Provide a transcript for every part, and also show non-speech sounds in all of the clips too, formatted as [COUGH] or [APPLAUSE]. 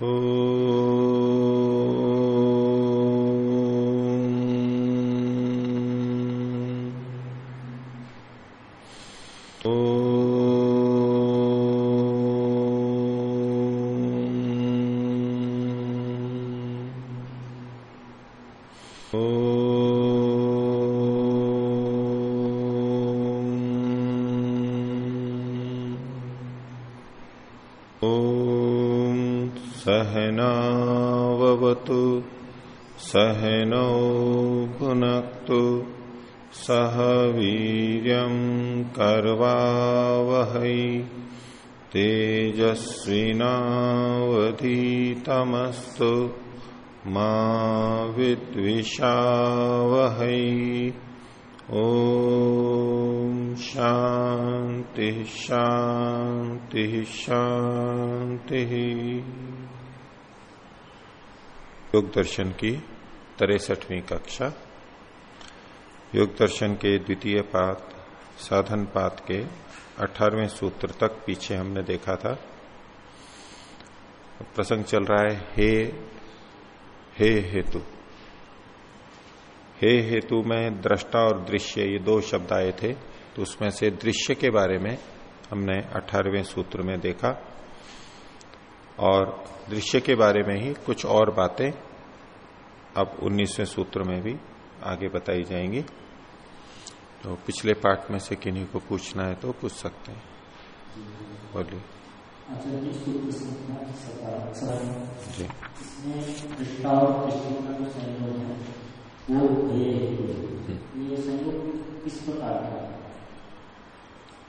Oh. सहनावतु सहनौ भुनक्तु सह वीर्यं कर्वावहै तेजस्विनावधीतमस्तु मा विद्विषावहै। ओ शांति शांति शांति योग दर्शन की तिरसठवीं कक्षा। योग दर्शन के द्वितीय पात साधन पात के अठारहवें सूत्र तक पीछे हमने देखा था। प्रसंग चल रहा है, हे हे हेतु। हे हेतु में दृष्टा और दृश्य, ये दो शब्द आए थे तो उसमें से दृश्य के बारे में हमने अठारहवें सूत्र में देखा। और दृश्य के बारे में ही कुछ और बातें अब उन्नीसवें सूत्र में भी आगे बताई जाएँगी। तो पिछले पार्ट में से किन्हीं को पूछना है तो पूछ सकते हैं। बोलिए। जी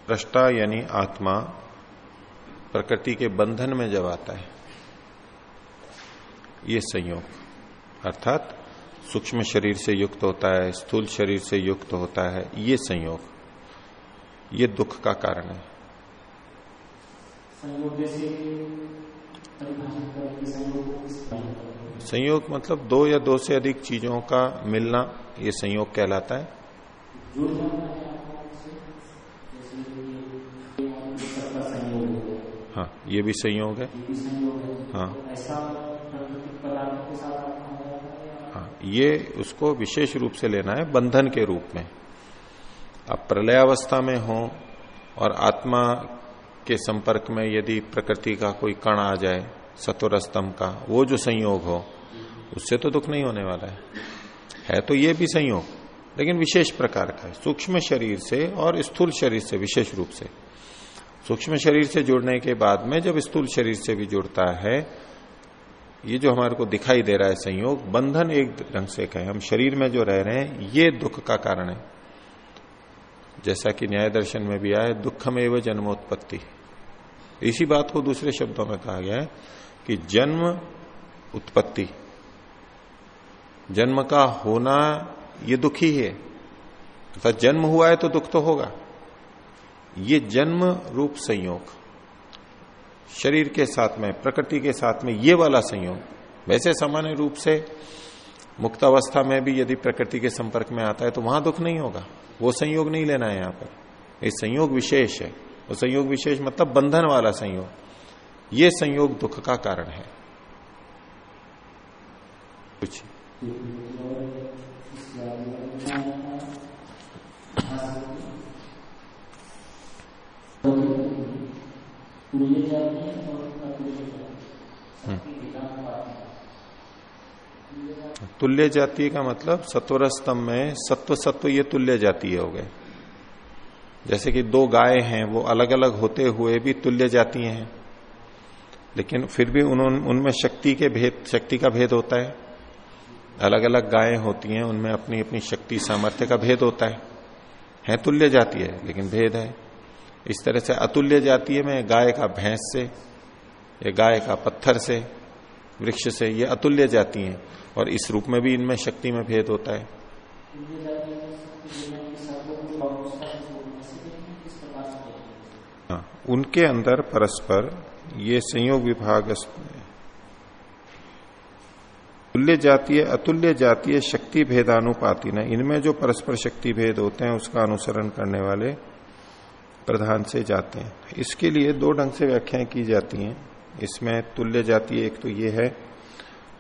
दृष्टा यानी आत्मा प्रकृति के बंधन में जब आता है ये संयोग अर्थात सूक्ष्म शरीर से युक्त होता है स्थूल शरीर से युक्त होता है ये संयोग ये दुख का कारण है। संयोग मतलब दो या दो से अधिक चीज़ों का मिलना ये संयोग कहलाता है। हाँ ये भी संयोग है हाँ हाँ। ये उसको विशेष रूप से लेना है बंधन के रूप में। अब प्रलयावस्था में हो और आत्मा के संपर्क में यदि प्रकृति का कोई कण आ जाए सत्वर स्तंभ का वो जो संयोग हो उससे तो दुख नहीं होने वाला है। है तो ये भी संयोग लेकिन विशेष प्रकार का है। सूक्ष्म शरीर से और स्थूल शरीर से विशेष रूप से। सूक्ष्म शरीर से जुड़ने के बाद में जब स्थूल शरीर से भी जुड़ता है, ये जो हमारे को दिखाई दे रहा है संयोग, बंधन एक ढंग से कहें, हम शरीर में जो रह रहे हैं, ये दुख का कारण है। जैसा कि न्याय दर्शन में भी आया, दुखम एवं जन्मोत्पत्ति। इसी बात को दूसरे शब्दों में कहा गया है कि जन्म उत्पत्ति। जन्म का होना, ये दुखी है। अर्थात जन्म हुआ है तो दुख तो होगा। ये जन्म रूप संयोग। शरीर के साथ में, प्रकृति के साथ में ये वाला संयोग। वैसे सामान्य रूप से मुक्तावस्था में भी यदि प्रकृति के संपर्क में आता है तो वहाँ दुख नहीं होगा। वो संयोग नहीं लेना है यहाँ पर। ये संयोग विशेष है। वो संयोग विशेष मतलब बंधन वाला संयोग। ये संयोग दुख का कारण है। कुछ। तुल्य जाति का मतलब सत्वर स्तंभ में सत्व सत्व ये तुल्य जातीय हो गए। जैसे कि दो गाय हैं वो अलग अलग होते हुए भी तुल्य जाती हैं। लेकिन फिर भी उन्होंने उनमें शक्ति के भेद शक्ति का भेद होता है। अलग अलग गायें होती हैं उनमें अपनी अपनी शक्ति सामर्थ्य का भेद होता है। है तुल्य जाती है लेकिन भेद है। इस तरह से अतुल्य जातीय में गाय का भैंस से या गाय का पत्थर से वृक्ष से ये अतुल्य जाती हैं। और इस रूप में भी इनमें शक्ति में भेद होता है। हाँ, उनके अंदर परस्पर ये संयोग विभाग तुल्य जातीय अतुल्य जातीय शक्ति भेदानुपाति न। इनमें जो परस्पर शक्ति भेद होते हैं उसका अनुसरण करने वाले प्रधान से जाते हैं। इसके लिए दो ढंग से व्याख्याएँ की जाती हैं। इसमें तुल्य जाति एक तो ये है,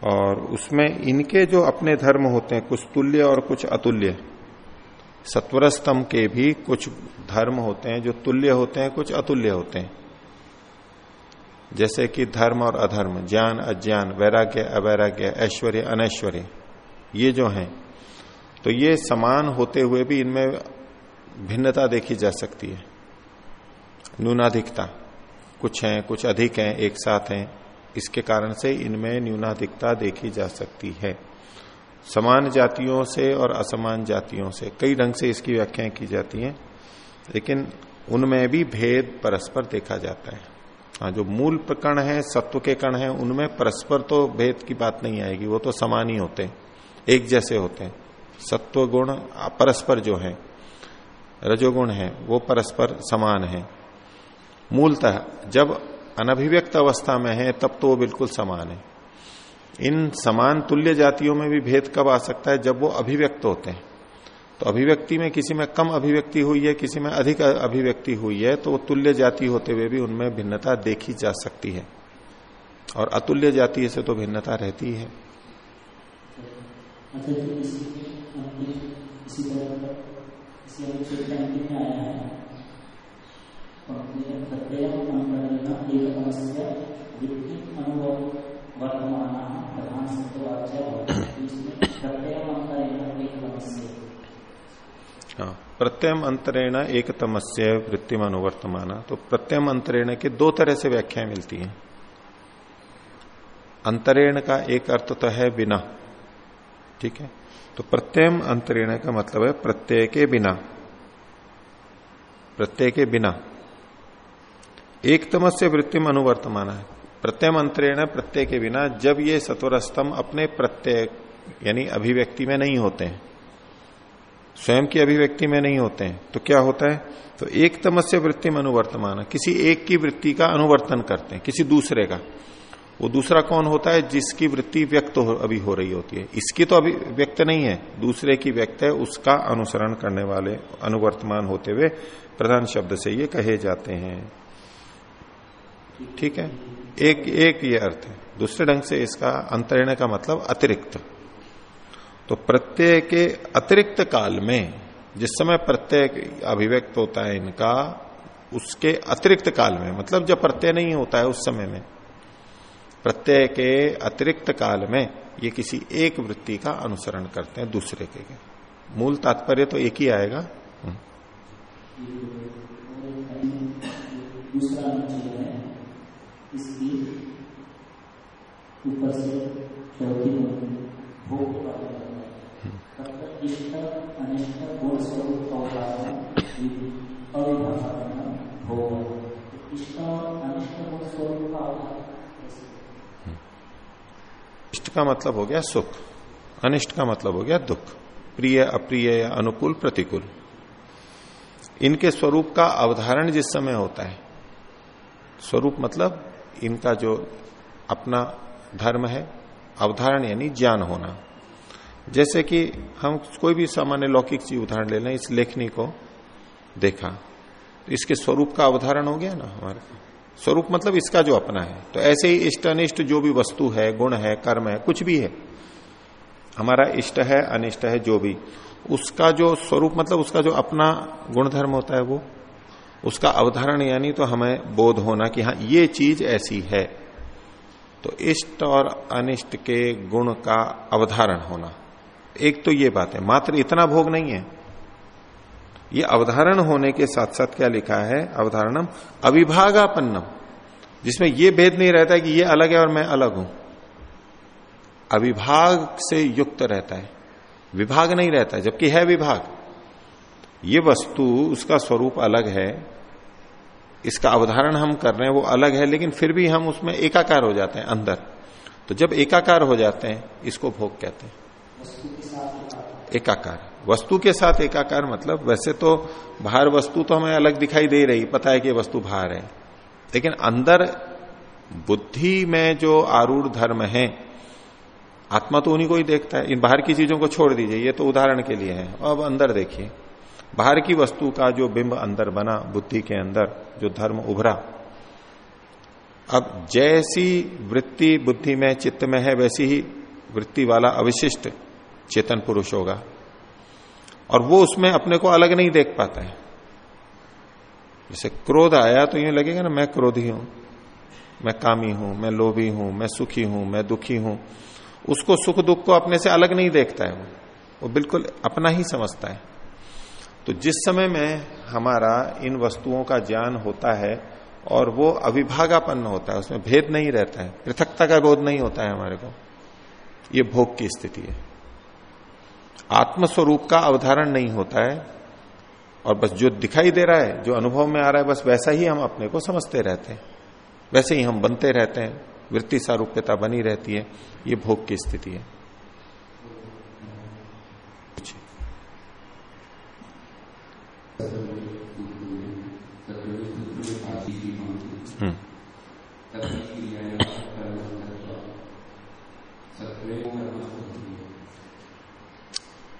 और उसमें इनके जो अपने धर्म होते हैं, कुछ तुल्य और कुछ अतुल्य। सत्वर स्तंभ के भी कुछ धर्म होते हैं, जो तुल्य होते हैं, कुछ अतुल्य होते हैं। जैसे कि धर्म और अधर्म, ज्ञान, अज्ञान, वैराग्य, अवैराग्य, ऐश्वर्य, अनैश्वर्य, ये जो हैं तो ये समान होते हुए भी इनमें भिन्नता देखी जा सकती है। न्यूनाधिकता। कुछ हैं, कुछ अधिक हैं, एक साथ हैं। इसके कारण से इनमें न्यूनाधिकता देखी जा सकती है। समान जातियों से और असमान जातियों से। कई ढंग से इसकी व्याख्याएँ की जाती हैं, लेकिन उनमें भी भेद परस्पर देखा जाता है। हाँ जो मूल कण है, सत्व के कण है, उनमें परस्पर तो भेद की बात नहीं आएगी, वो तो समान ही होते हैं, एक जैसे होते हैं। सत्व गुण परस्पर जो है, रजोगुण है, वो परस्पर समान है। मूलतः जब अनभिव्यक्त अवस्था में है, तब तो वो बिल्कुल समान है। इन समान तुल्य जातियों में भी भेद कब आ सकता है? जब वो अभिव्यक्त होते हैं। तो अभिव्यक्ति में किसी में कम अभिव्यक्ति हुई है, किसी में अधिक अभिव्यक्ति हुई है तो वो तुल्य जाति होते हुए भी उनमें भिन्नता देखी जा सकती है। और अतुल्य जाति से तो भिन्नता रहती है। हाँ प्रत्यम अंतरेण एक तमस्य वृत्तिम अनुवर्तमाना। तो प्रत्यम अंतरेण के दो तरह से व्याख्या मिलती है। अंतरेण का एक अर्थ तो है बिना, ठीक है? तो प्रत्यम अंतरेण का मतलब है प्रत्यय के बिना। प्रत्यय के बिना। एक तमस्य वृत्तिम अनुवर्तमान है। प्रत्यय मंत्रेण प्रत्यय के बिना जब ये सत्वर स्तंभ अपने प्रत्यय यानी अभिव्यक्ति में नहीं होते हैं स्वयं की अभिव्यक्ति में नहीं होते हैं तो क्या होता है? तो एक तमस्य वृत्ति में अनुवर्तमान। किसी एक की वृत्ति का अनुवर्तन करते हैं किसी दूसरे का। वो दूसरा कौन होता है? जिसकी वृत्ति व्यक्त हो, अभी हो रही होती है। इसकी तो अभी व्यक्त नहीं है। दूसरे की व्यक्त है उसका अनुसरण करने वाले अनुवर्तमान होते हुए प्रधान शब्द से ये कहे जाते हैं। ठीक है? एक एक ये अर्थ है। दूसरे ढंग से इसका अंतरण का मतलब अतिरिक्त। तो प्रत्यय के अतिरिक्त काल में जिस समय प्रत्यय अभिव्यक्त होता है इनका, उसके अतिरिक्त काल में मतलब जब प्रत्यय नहीं होता है उस समय में, प्रत्यय के अतिरिक्त काल में ये किसी एक वृत्ति का अनुसरण करते हैं दूसरे के मूल तात्पर्य तो एक ही आएगा। हम्म। ऊपर से चौथी भोग का इष्ट का मतलब हो गया सुख, अनिष्ट का मतलब हो गया दुख, प्रिय, अप्रिय या अनुकूल, प्रतिकूल। इनके स्वरूप का अवधारण जिस समय होता है, स्वरूप मतलब इनका जो अपना धर्म है, अवधारण यानी ज्ञान होना। जैसे कि हम कोई भी सामान्य लौकिक चीज़ उदाहरण ले लें, इस लेखनी को देखा तो इसके स्वरूप का अवधारण हो गया ना हमारे स्वरूप मतलब इसका जो अपना है। तो ऐसे ही इष्ट अनिष्ट जो भी वस्तु है, गुण है, कर्म है, कुछ भी है, हमारा इष्ट है, अनिष्ट है, जो भी, उसका जो स्वरूप मतलब उसका जो अपना गुणधर्म होता है वो उसका अवधारण यानी तो हमें बोध होना कि हाँ ये चीज़ ऐसी है। तो इष्ट और अनिष्ट के गुण का अवधारण होना। एक तो ये बात है, मात्र इतना भोग नहीं है। ये अवधारण होने के साथ साथ क्या लिखा है? अवधारणम अविभागापन्नम, जिसमें ये भेद नहीं रहता है कि ये अलग है और मैं अलग हूँ। अविभाग से युक्त रहता है। विभाग नहीं रहता, जबकि है विभाग। ये वस्तु उसका स्वरूप अलग है, इसका अवधारण हम कर रहे हैं, वो अलग है, लेकिन फिर भी हम उसमें एकाकार हो जाते हैं, अंदर। तो जब एकाकार हो जाते हैं, इसको भोग कहते हैं। एकाकार। वस्तु के साथ एकाकार मतलब वैसे तो बाहर वस्तु तो हमें अलग दिखाई दे रही, पता है कि वस्तु बाहर है। लेकिन अंदर बुद्धि में जो आरूढ़ धर्म है, आत्मा तो उन्हीं को ही देखता है। इन बाहर की चीज़ों को छोड़ दीजिए, ये तो उदाहरण के लिए है। अब अंदर देखिए। बाहर की वस्तु का जो बिंब अंदर बना, बुद्धि के अंदर जो धर्म उभरा। अब जैसी वृत्ति बुद्धि में, चित्त में है, वैसी ही वृत्ति वाला अविशिष्ट चेतन पुरुष होगा। और वो उसमें अपने को अलग नहीं देख पाता है। जैसे क्रोध आया तो यूँ लगेगा ना, मैं क्रोधी हूँ, मैं कामी हूँ, मैं लोभी हूँ, मैं सुखी हूँ, मैं दुखी हूँ। उसको सुख दुख को अपने से अलग नहीं देखता है वो। वो बिल्कुल अपना ही समझता है। तो जिस समय में हमारा इन वस्तुओं का ज्ञान होता है और वो अविभागापन्न होता है, उसमें भेद नहीं रहता है, पृथकता का बोध नहीं होता है हमारे को, ये भोग की स्थिति है। आत्मस्वरूप का अवधारण नहीं होता है और बस जो दिखाई दे रहा है, जो अनुभव में आ रहा है, बस वैसा ही हम अपने को समझते रहते हैं। वैसे ही हम बनते रहते हैं वृत्ति सारूप्यता बनी रहती है, ये भोग की स्थिति है।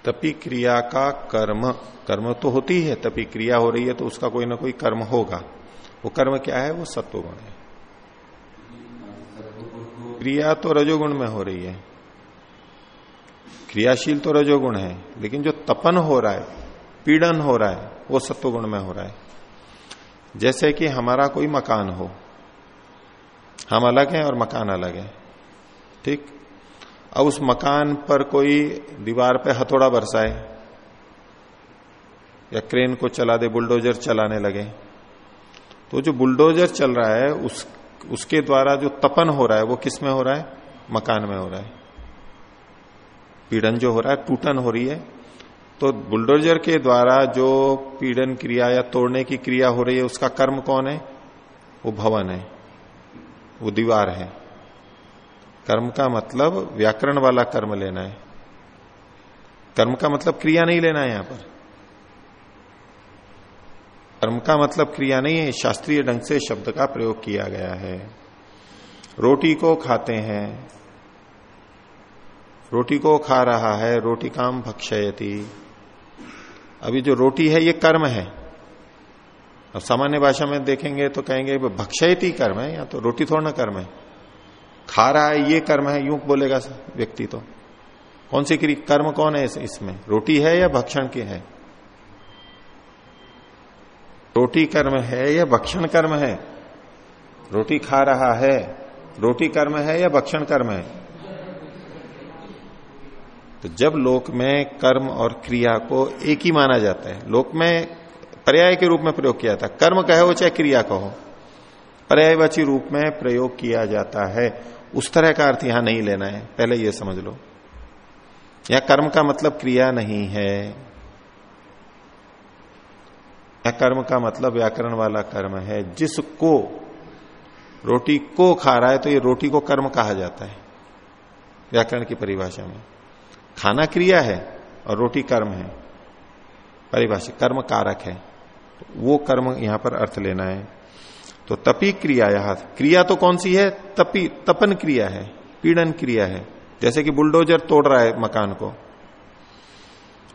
तपी क्रिया का कर्म कर्म तो होती है तपी क्रिया हो रही है तो उसका कोई ना कोई कर्म होगा। वो कर्म क्या है? वो सत्वगुण है। क्रिया तो रजोगुण में हो रही है। क्रियाशील तो रजोगुण है, लेकिन जो तपन हो रहा है पीड़न हो रहा है, वो सत्वगुण में हो रहा है। जैसे कि हमारा कोई मकान हो, हम अलग हैं और मकान अलग है, ठीक? अब उस मकान पर कोई दीवार पे हथौड़ा बरसाए, या क्रेन को चला दे, बुलडोजर चलाने लगे तो जो बुलडोजर चल रहा है, उस, उसके द्वारा जो तपन हो रहा है, वो किसमें हो रहा है? मकान में हो रहा है। पीड़न जो हो रहा है, टूटन हो रही है तो बुलडोजर के द्वारा जो पीड़न क्रिया या तोड़ने की क्रिया हो रही है, उसका कर्म कौन है? वो भवन है। वो दीवार है। कर्म का मतलब व्याकरण वाला कर्म लेना है। कर्म का मतलब क्रिया नहीं लेना है यहाँ पर। कर्म का मतलब क्रिया नहीं है, शास्त्रीय ढंग से शब्द का प्रयोग किया गया है। रोटी को खाते हैं। रोटी को खा रहा है, रोटी काम भक्षयती। अभी जो रोटी है, ये कर्म है। अब सामान्य भाषा में देखेंगे तो कहेंगे भक्षयती कर्म है, या तो रोटी थोड़ा ना कर्म है। खा रहा है, ये कर्म है, यूँ बोलेगा व्यक्ति तो। कौन सी कर्म कौन है इसमें? रोटी है या भक्षण की है? रोटी कर्म है या भक्षण कर्म है? रोटी खा रहा है, रोटी कर्म है या भक्षण कर्म है? तो जब लोक में कर्म और क्रिया को एक ही माना जाता है, लोक में पर्याय के रूप में प्रयोग किया था कर्म कहे चाहे क्रिया कहो, पर्यायवाची रूप में प्रयोग किया जाता है। उस तरह का अर्थ यहाँ नहीं लेना है, पहले यह समझ लो। या कर्म का मतलब क्रिया नहीं है। या कर्म का मतलब व्याकरण वाला कर्म है। जिसको रोटी को खा रहा है तो ये रोटी को कर्म कहा जाता है, व्याकरण की परिभाषा में। खाना क्रिया है और रोटी कर्म है परिभाषा कर्म कारक है तो वो कर्म यहाँ पर अर्थ लेना है। तो तपी क्रिया यहाँ, क्रिया तो कौन सी है? तपी, तपन क्रिया है, पीड़न क्रिया है। जैसे कि बुलडोजर तोड़ रहा है मकान को,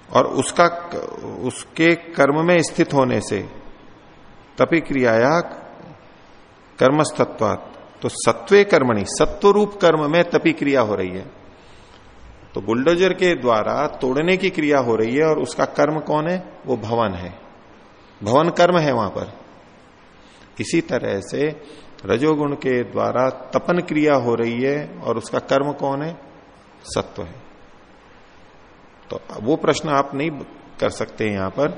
और उसका, उसके कर्म में स्थित होने से तपी क्रियाया कर्मस्तत्वात तो सत्वे कर्मणि सत्व रूप कर्म में तपी क्रिया हो रही है। तो बुलडोजर के द्वारा तोड़ने की क्रिया हो रही है और उसका कर्म कौन है? वो भवन है। भवन कर्म है वहाँ पर। इसी तरह से रजोगुण के द्वारा तपन क्रिया हो रही है और उसका कर्म कौन है? सत्व है। तो वो प्रश्न आप नहीं कर सकते यहाँ पर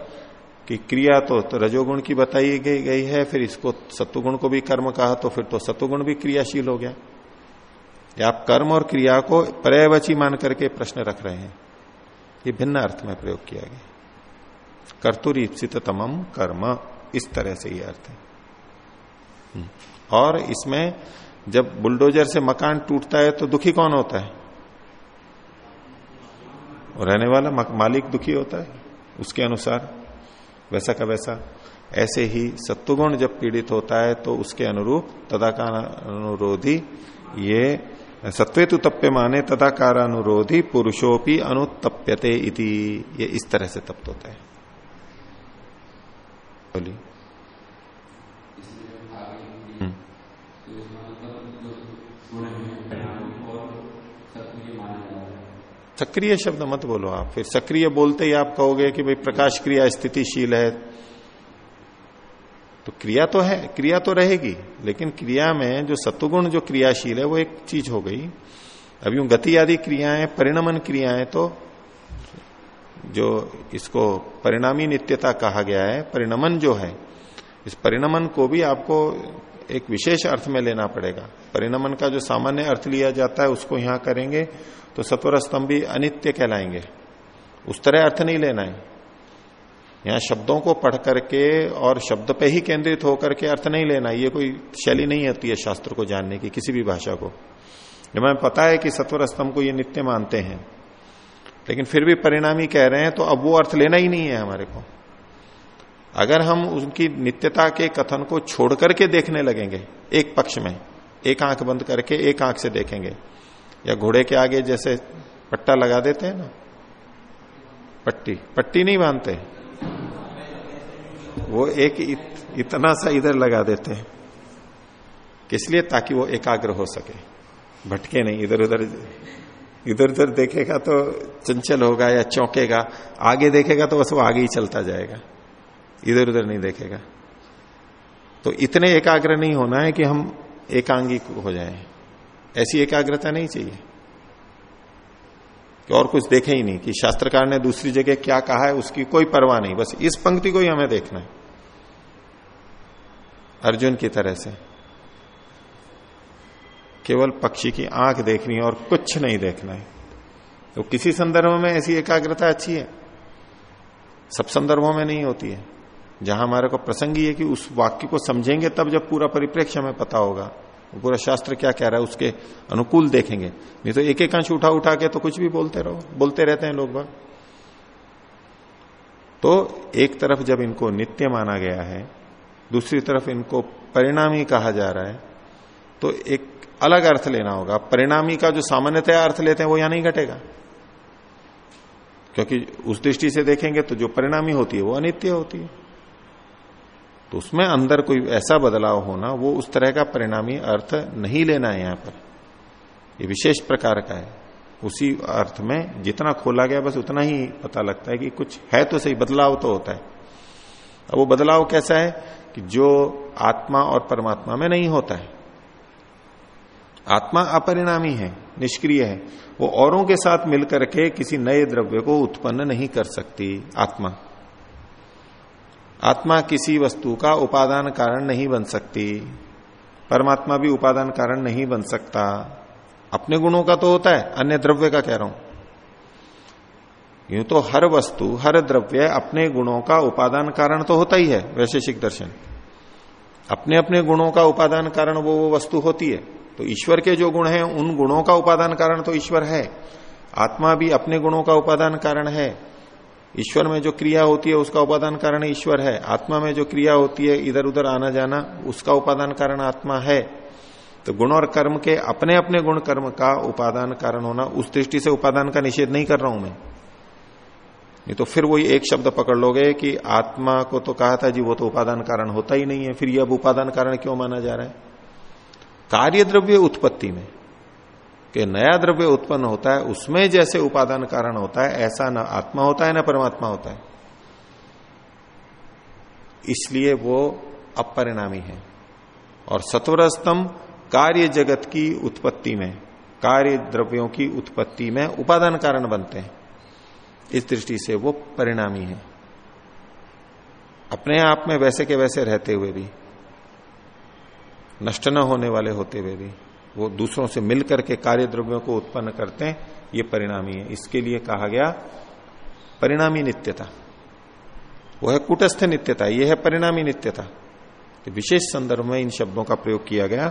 कि क्रिया तो, तो रजोगुण की बताई गई, गई है फिर इसको सत्वगुण को भी कर्म कहा तो फिर तो सत्वगुण भी क्रियाशील हो गया। या आप कर्म और क्रिया को पर्यावची मान करके प्रश्न रख रहे हैं। ये भिन्न अर्थ में प्रयोग किया गया कर्तुर ईप्सित तमम कर्म, इस तरह से ये अर्थ है। और इसमें जब बुलडोजर से मकान टूटता है तो दुखी कौन होता है? रहने वाला मालिक दुखी होता है, उसके अनुसार। वैसा का वैसा। ऐसे ही सत्वगुण जब पीड़ित होता है तो उसके अनुरूप तदाकार अनुरोधी सत्वे तो तप्य माने तथा कारानुरोधी पुरुषोपि अनुतप्यते इति। ये इस तरह से तप्त होता है। बोली हम्म। सक्रिय शब्द मत बोलो आप। फिर सक्रिय बोलते ही आप कहोगे कि भाई प्रकाश क्रिया स्थितिशील है। तो क्रिया तो है, क्रिया तो रहेगी, लेकिन क्रिया में जो सत्वगुण, जो क्रियाशील है, वो एक चीज़ हो गई। अब यूँ गति आदि क्रियाएँ, परिणमन क्रियाएँ तो जो इसको परिणामी नित्यता कहा गया है, परिणमन जो है, इस परिणमन को भी आपको एक विशेष अर्थ में लेना पड़ेगा। परिणमन का जो सामान्य अर्थ लिया जाता है, उसको यहाँ करेंगे तो सत्वर स्तंभ भी अनित्य कहलाएँगे। उस तरह अर्थ नहीं लेना है। यहाँ शब्दों को पढ़ करके और शब्द पे ही केंद्रित होकर के अर्थ नहीं लेना, ये कोई शैली नहीं होती है शास्त्र को जानने की, किसी भी भाषा को। जब हमें पता है कि सत्वर स्तंभ को ये नित्य मानते हैं, लेकिन फिर भी परिणामी कह रहे हैं तो अब वो अर्थ लेना ही नहीं है हमारे को। अगर हम उनकी नित्यता के कथन को छोड़ करके देखने लगेंगे, एक पक्ष में, एक आँख बंद करके एक आँख से देखेंगे, या घोड़े के आगे जैसे पट्टा लगा देते हैं ना, पट्टी पट्टी नहीं बांधते। वो एक इत, इतना सा इधर लगा देते हैं। किस लिए? ताकि वो एकाग्र हो सके। भटके नहीं इधर उधर इधर उधर देखेगा तो चंचल होगा या चौंकेगा। आगे देखेगा तो बस वो आगे ही चलता जाएगा। इधर उधर नहीं देखेगा। तो इतने एकाग्र नहीं होना है कि हम एकांगी हो जाए। ऐसी एकाग्रता नहीं चाहिए। कि और कुछ देखे ही नहीं, कि शास्त्रकार ने दूसरी जगह क्या कहा है, उसकी कोई परवाह नहीं, बस इस पंक्ति को ही हमें देखना है। अर्जुन की तरह से। केवल पक्षी की आँख देखनी है और कुछ नहीं देखना है। तो किसी संदर्भ में ऐसी एकाग्रता अच्छी है? सब संदर्भों में नहीं होती है। जहाँ हमारे को प्रसंग ही है कि उस वाक्य को समझेंगे, तब जब पूरा परिप्रेक्ष्य हमें पता होगा। पूरा शास्त्र क्या कह रहा है, उसके अनुकूल देखेंगे। नहीं तो एक एक अंश उठा उठा के तो कुछ भी बोलते रहो, बोलते रहते हैं लोग बाग। तो एक तरफ़ जब इनको नित्य माना गया है, दूसरी तरफ़ इनको परिणामी कहा जा रहा है तो एक अलग अर्थ लेना होगा। परिणामी का जो सामान्यतया अर्थ लेते हैं, वो यहाँ नहीं घटेगा। क्योंकि उस दृष्टि से देखेंगे तो जो परिणामी होती है, वो अनित्य होती है। तो उसमें अंदर कोई ऐसा बदलाव होना, वो उस तरह का परिणामी अर्थ नहीं लेना है यहाँ पर। ये विशेष प्रकार का है। उसी अर्थ में जितना खोला गया, बस उतना ही पता लगता है कि कुछ है तो सही, बदलाव तो होता है। अब वो बदलाव कैसा है कि जो आत्मा और परमात्मा में नहीं होता है। आत्मा अपरिणामी है, निष्क्रिय है। वो औरों के साथ मिलकर के किसी नए द्रव्य को उत्पन्न नहीं कर सकती आत्मा। आत्मा किसी वस्तु का उपादान कारण नहीं बन सकती। परमात्मा भी उपादान कारण नहीं बन सकता। अपने गुणों का तो होता है, अन्य द्रव्य का कह रहा हूँ। यूँ तो हर वस्तु, हर द्रव्य अपने गुणों का उपादान कारण तो होता ही है, वैशेषिक दर्शन। अपने अपने गुणों का उपादान कारण वो वो वस्तु होती है। तो ईश्वर के जो गुण हैं, उन गुणों का उपादान कारण तो ईश्वर है। आत्मा भी अपने गुणों का उपादान कारण है। ईश्वर में जो क्रिया होती है, उसका उपादान कारण ईश्वर है। आत्मा में जो क्रिया होती है इधर उधर आना जाना, उसका उपादान कारण आत्मा है। तो गुण और कर्म के अपने अपने गुण कर्म का उपादान कारण होना, उस दृष्टि से उपादान का निषेध नहीं कर रहा हूँ मैं। नहीं तो फिर वही एक शब्द पकड़ लोगे कि आत्मा को तो कहा था जी, वो तो उपादान कारण होता ही नहीं है, फिर ये अब उपादान कारण क्यों माना जा रहा है? कार्य द्रव्य उत्पत्ति में। कि नया द्रव्य उत्पन्न होता है, उसमें जैसे उपादान कारण होता है, ऐसा न आत्मा होता है, न परमात्मा होता है। इसलिए वो अपरिणामी है। और सत्वर स्तंभ कार्य जगत की उत्पत्ति में, कार्य द्रव्यों की उत्पत्ति में उपादान कारण बनते हैं। इस दृष्टि से वो परिणामी है। अपने आप में वैसे के वैसे रहते हुए भी, नष्ट न होने वाले होते हुए भी। वो दूसरों से मिलकर के कार्य द्रव्यों को उत्पन्न करते हैं, ये परिणामी है। इसके लिए कहा गया परिणामी नित्यता। वो है कुटस्थ नित्यता, ये है परिणामी नित्यता। तो विशेष संदर्भ में इन शब्दों का प्रयोग किया गया।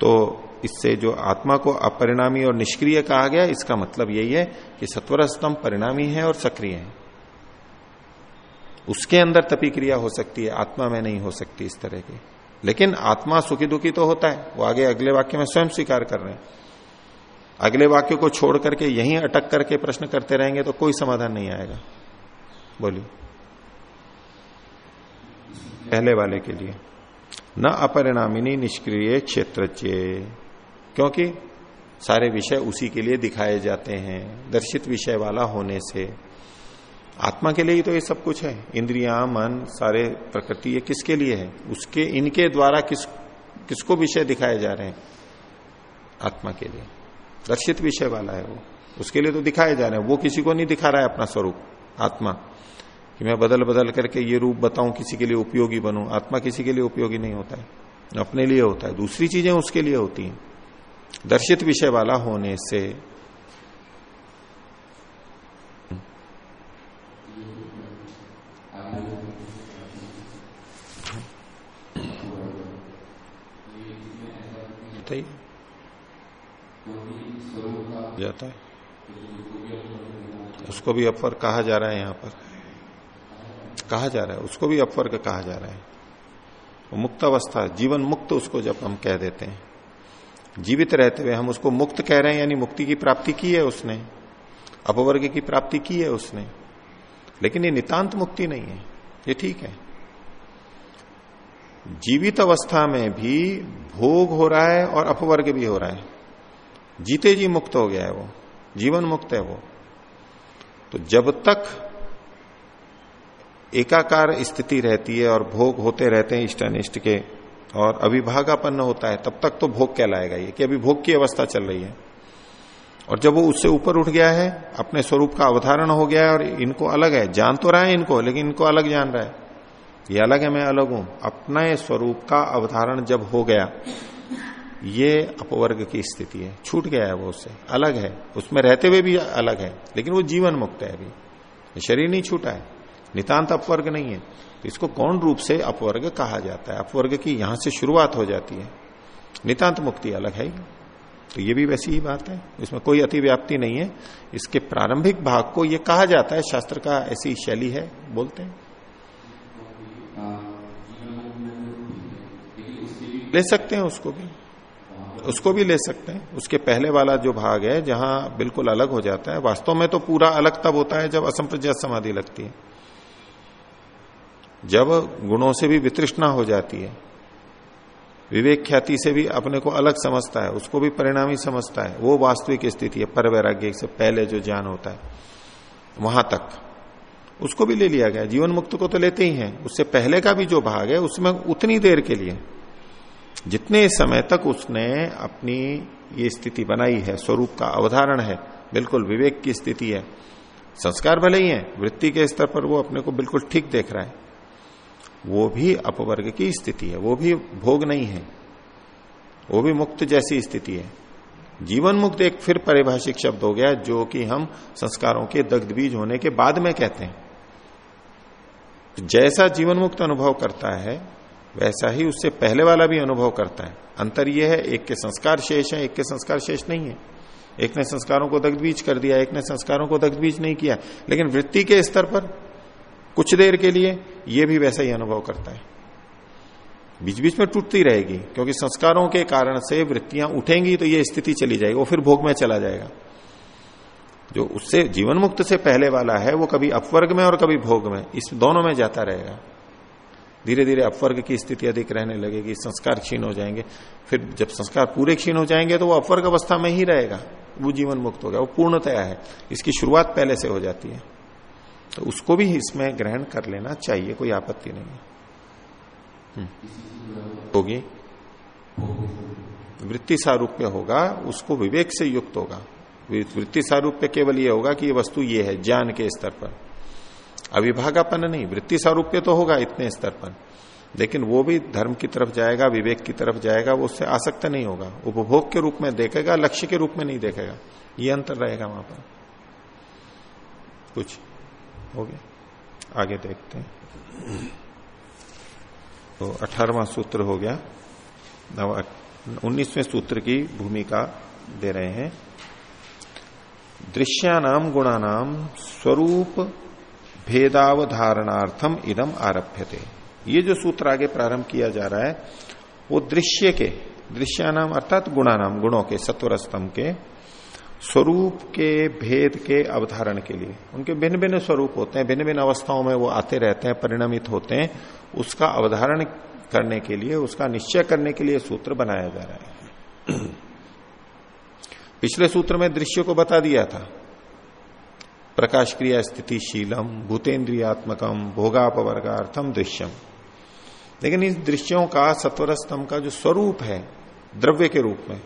तो इससे जो आत्मा को अपरिणामी और निष्क्रिय कहा गया, इसका मतलब यही है कि सत्वर स्तंभ परिणामी है और सक्रिय है। उसके अंदर तपी क्रिया हो सकती है, आत्मा में नहीं हो सकती इस तरह की। लेकिन आत्मा सुखी दुखी तो होता है। वो आगे अगले वाक्य में स्वयं स्वीकार कर रहे हैं। अगले वाक्य को छोड़ करके यहीं अटक करके प्रश्न करते रहेंगे तो कोई समाधान नहीं आएगा। बोलिए। पहले वाले के लिए। न अपरिणामिनी निष्क्रिय क्षेत्र क्योंकि सारे विषय उसी के लिए दिखाए जाते हैं, दर्शित विषय वाला होने से। आत्मा के लिए ही तो ये सब कुछ है। इंद्रिया, मन, सारे प्रकृति, ये किसके लिए है? उसके, इनके द्वारा किस, किसको विषय दिखाए जा रहे हैं? आत्मा के लिए। दर्शित विषय वाला है वो। उसके लिए तो दिखाए जा रहे हैं। वो किसी को नहीं दिखा रहा है अपना स्वरूप, आत्मा। कि मैं बदल बदल करके ये रूप बताऊँ, किसी के लिए उपयोगी बनूं। आत्मा किसी के लिए उपयोगी नहीं होता है। अपने लिए होता है। दूसरी चीज़ें उसके लिए होती हैं। दर्शित विषय वाला होने से जाता है। उसको भी अपवर्ग कहा जा रहा है यहाँ पर। कहा जा रहा है। उसको भी अपवर्ग कहा जा रहा है। वो मुक्त अवस्था, जीवन मुक्त उसको जब हम कह देते हैं। जीवित रहते हुए हम उसको मुक्त कह रहे हैं, यानी मुक्ति की प्राप्ति की है उसने। अपवर्ग की प्राप्ति की है उसने। लेकिन ये नितांत मुक्ति नहीं है। ये ठीक है। जीवित अवस्था में भी भोग हो रहा है और अपवर्ग भी हो रहा है। जीते जी मुक्त हो गया है वो, जीवन मुक्त है वो। तो जब तक एकाकार स्थिति रहती है और भोग होते रहते हैं इष्ट अनिष्ट के, और अभिभागापन्न होता है, तब तक तो भोग कहलाएगा ये, कि अभी भोग की अवस्था चल रही है। और जब वो उससे ऊपर उठ गया है, अपने स्वरूप का अवधारण हो गया है और इनको अलग है, जान तो रहा है इनको, लेकिन इनको अलग जान रहा है। ये अलग है, मैं अलग हूँ। अपने स्वरूप का अवधारण जब हो गया, ये अपवर्ग की स्थिति है। छूट गया है वो उससे। अलग है। उसमें रहते हुए भी अलग है, लेकिन वो जीवन मुक्त है अभी। शरीर नहीं छूटा है। नितांत अपवर्ग नहीं है। तो इसको कौन रूप से अपवर्ग कहा जाता है? अपवर्ग की यहाँ से शुरुआत हो जाती है। नितांत मुक्ति अलग है। तो ये भी वैसी ही बात है। इसमें कोई अतिव्याप्ति नहीं है। इसके प्रारंभिक भाग को ये कहा जाता है। शास्त्र का ऐसी शैली है, बोलते हैं। ले सकते हैं उसको भी। उसको भी ले सकते हैं। उसके पहले वाला जो भाग है, जहाँ बिल्कुल अलग हो जाता है। वास्तव में तो पूरा अलग तब होता है जब असंप्रज्ञात समाधि लगती है। जब गुणों से भी वितृष्णा हो जाती है, विवेक ख्याति से भी अपने को अलग समझता है, उसको भी परिणामी समझता है। वो वास्तविक स्थिति है पर वैराग्य से पहले जो ज्ञान होता है, वहाँ तक। उसको भी ले लिया गया। जीवन मुक्त को तो लेते ही हैं। उससे पहले का भी जो भाग है, उसमें उतनी देर के लिए। जितने समय तक उसने अपनी ये स्थिति बनाई है, स्वरूप का अवधारण है, बिल्कुल विवेक की स्थिति है। संस्कार भले ही है, वृत्ति के स्तर पर वो अपने को बिल्कुल ठीक देख रहा है। वो भी अपवर्ग की स्थिति है, वो भी भोग नहीं है। वो भी मुक्त जैसी स्थिति है। जीवन मुक्त एक फिर परिभाषिक शब्द हो गया, जो कि हम संस्कारों के दग्ध बीज होने के बाद में कहते हैं। जैसा जीवन मुक्त अनुभव करता है, वैसा ही उससे पहले वाला भी अनुभव करता है। अंतर यह है, एक के संस्कार शेष है, एक के संस्कार शेष नहीं है। एक ने संस्कारों को दग्धबीज कर दिया, एक ने संस्कारों को दग्धबीज नहीं किया। लेकिन वृत्ति के स्तर पर, कुछ देर के लिए यह भी वैसा ही अनुभव करता है। बीच बीच में टूटती रहेगी, क्योंकि संस्कारों के कारण से वृत्तियाँ उठेंगी तो यह स्थिति चली जाएगी, वो फिर भोग में चला जाएगा। जो उससे जीवन मुक्त से पहले वाला है, वो कभी अपवर्ग में और कभी भोग में, इस दोनों में जाता रहेगा। धीरे धीरे अपवर्ग की स्थिति अधिक रहने लगेगी, संस्कार क्षीण हो जाएँगे। फिर जब संस्कार पूरे क्षीण हो जाएँगे तो वो अपवर्ग अवस्था में ही रहेगा। वो जीवन मुक्त हो गया, वो पूर्णतया है। इसकी शुरुआत पहले से हो जाती है। तो उसको भी इसमें ग्रहण कर लेना चाहिए, कोई आपत्ति नहीं है। हम्म। होगी। वृत्ति सारूप्य होगा, उसको विवेक से युक्त होगा। वृत्ति सारूप्य केवल ये होगा कि ये वस्तु ये है, ज्ञान के स्तर पर। अविभागापन नहीं, वृत्ति सारूप्य तो होगा इतने स्तर पर। लेकिन वो भी धर्म की तरफ़ जाएगा, विवेक की तरफ़ जाएगा, वो उससे आसक्त नहीं होगा। उपभोग के रूप में देखेगा, लक्ष्य के रूप में नहीं देखेगा। ये अंतर रहेगा वहाँ पर। कुछ हो गया? आगे देखते हैं। तो अठारवा सूत्र हो गया। उन्नीसवें सूत्र की भूमिका दे रहे हैं। दृश्यानाम गुणानाम स्वरूप भेदावधारणार्थम इदम आरभ्य ये जो सूत्र आगे प्रारंभ किया जा रहा है, वो दृश्य के, दृश्यानाम अर्थात गुणानाम, गुणों के सत्वर स्तंभ के, स्वरूप के, भेद के अवधारण के लिए। उनके भिन्न भिन्न स्वरूप होते हैं भिन्न भिन्न अवस्थाओं में वो आते रहते हैं, परिणमित होते हैं। उसका अवधारण करने के लिए, उसका निश्चय करने के लिए सूत्र बनाया जा रहा है। पिछले सूत्र में दृश्य को बता दिया था। प्रकाश क्रिया स्थितिशीलम, भूतेन्द्रियात्मकम, भोगापवर्गार्थम दृश्यम। लेकिन इस दृश्यों का सत्वर स्तंभ का जो स्वरूप है, द्रव्य के रूप में,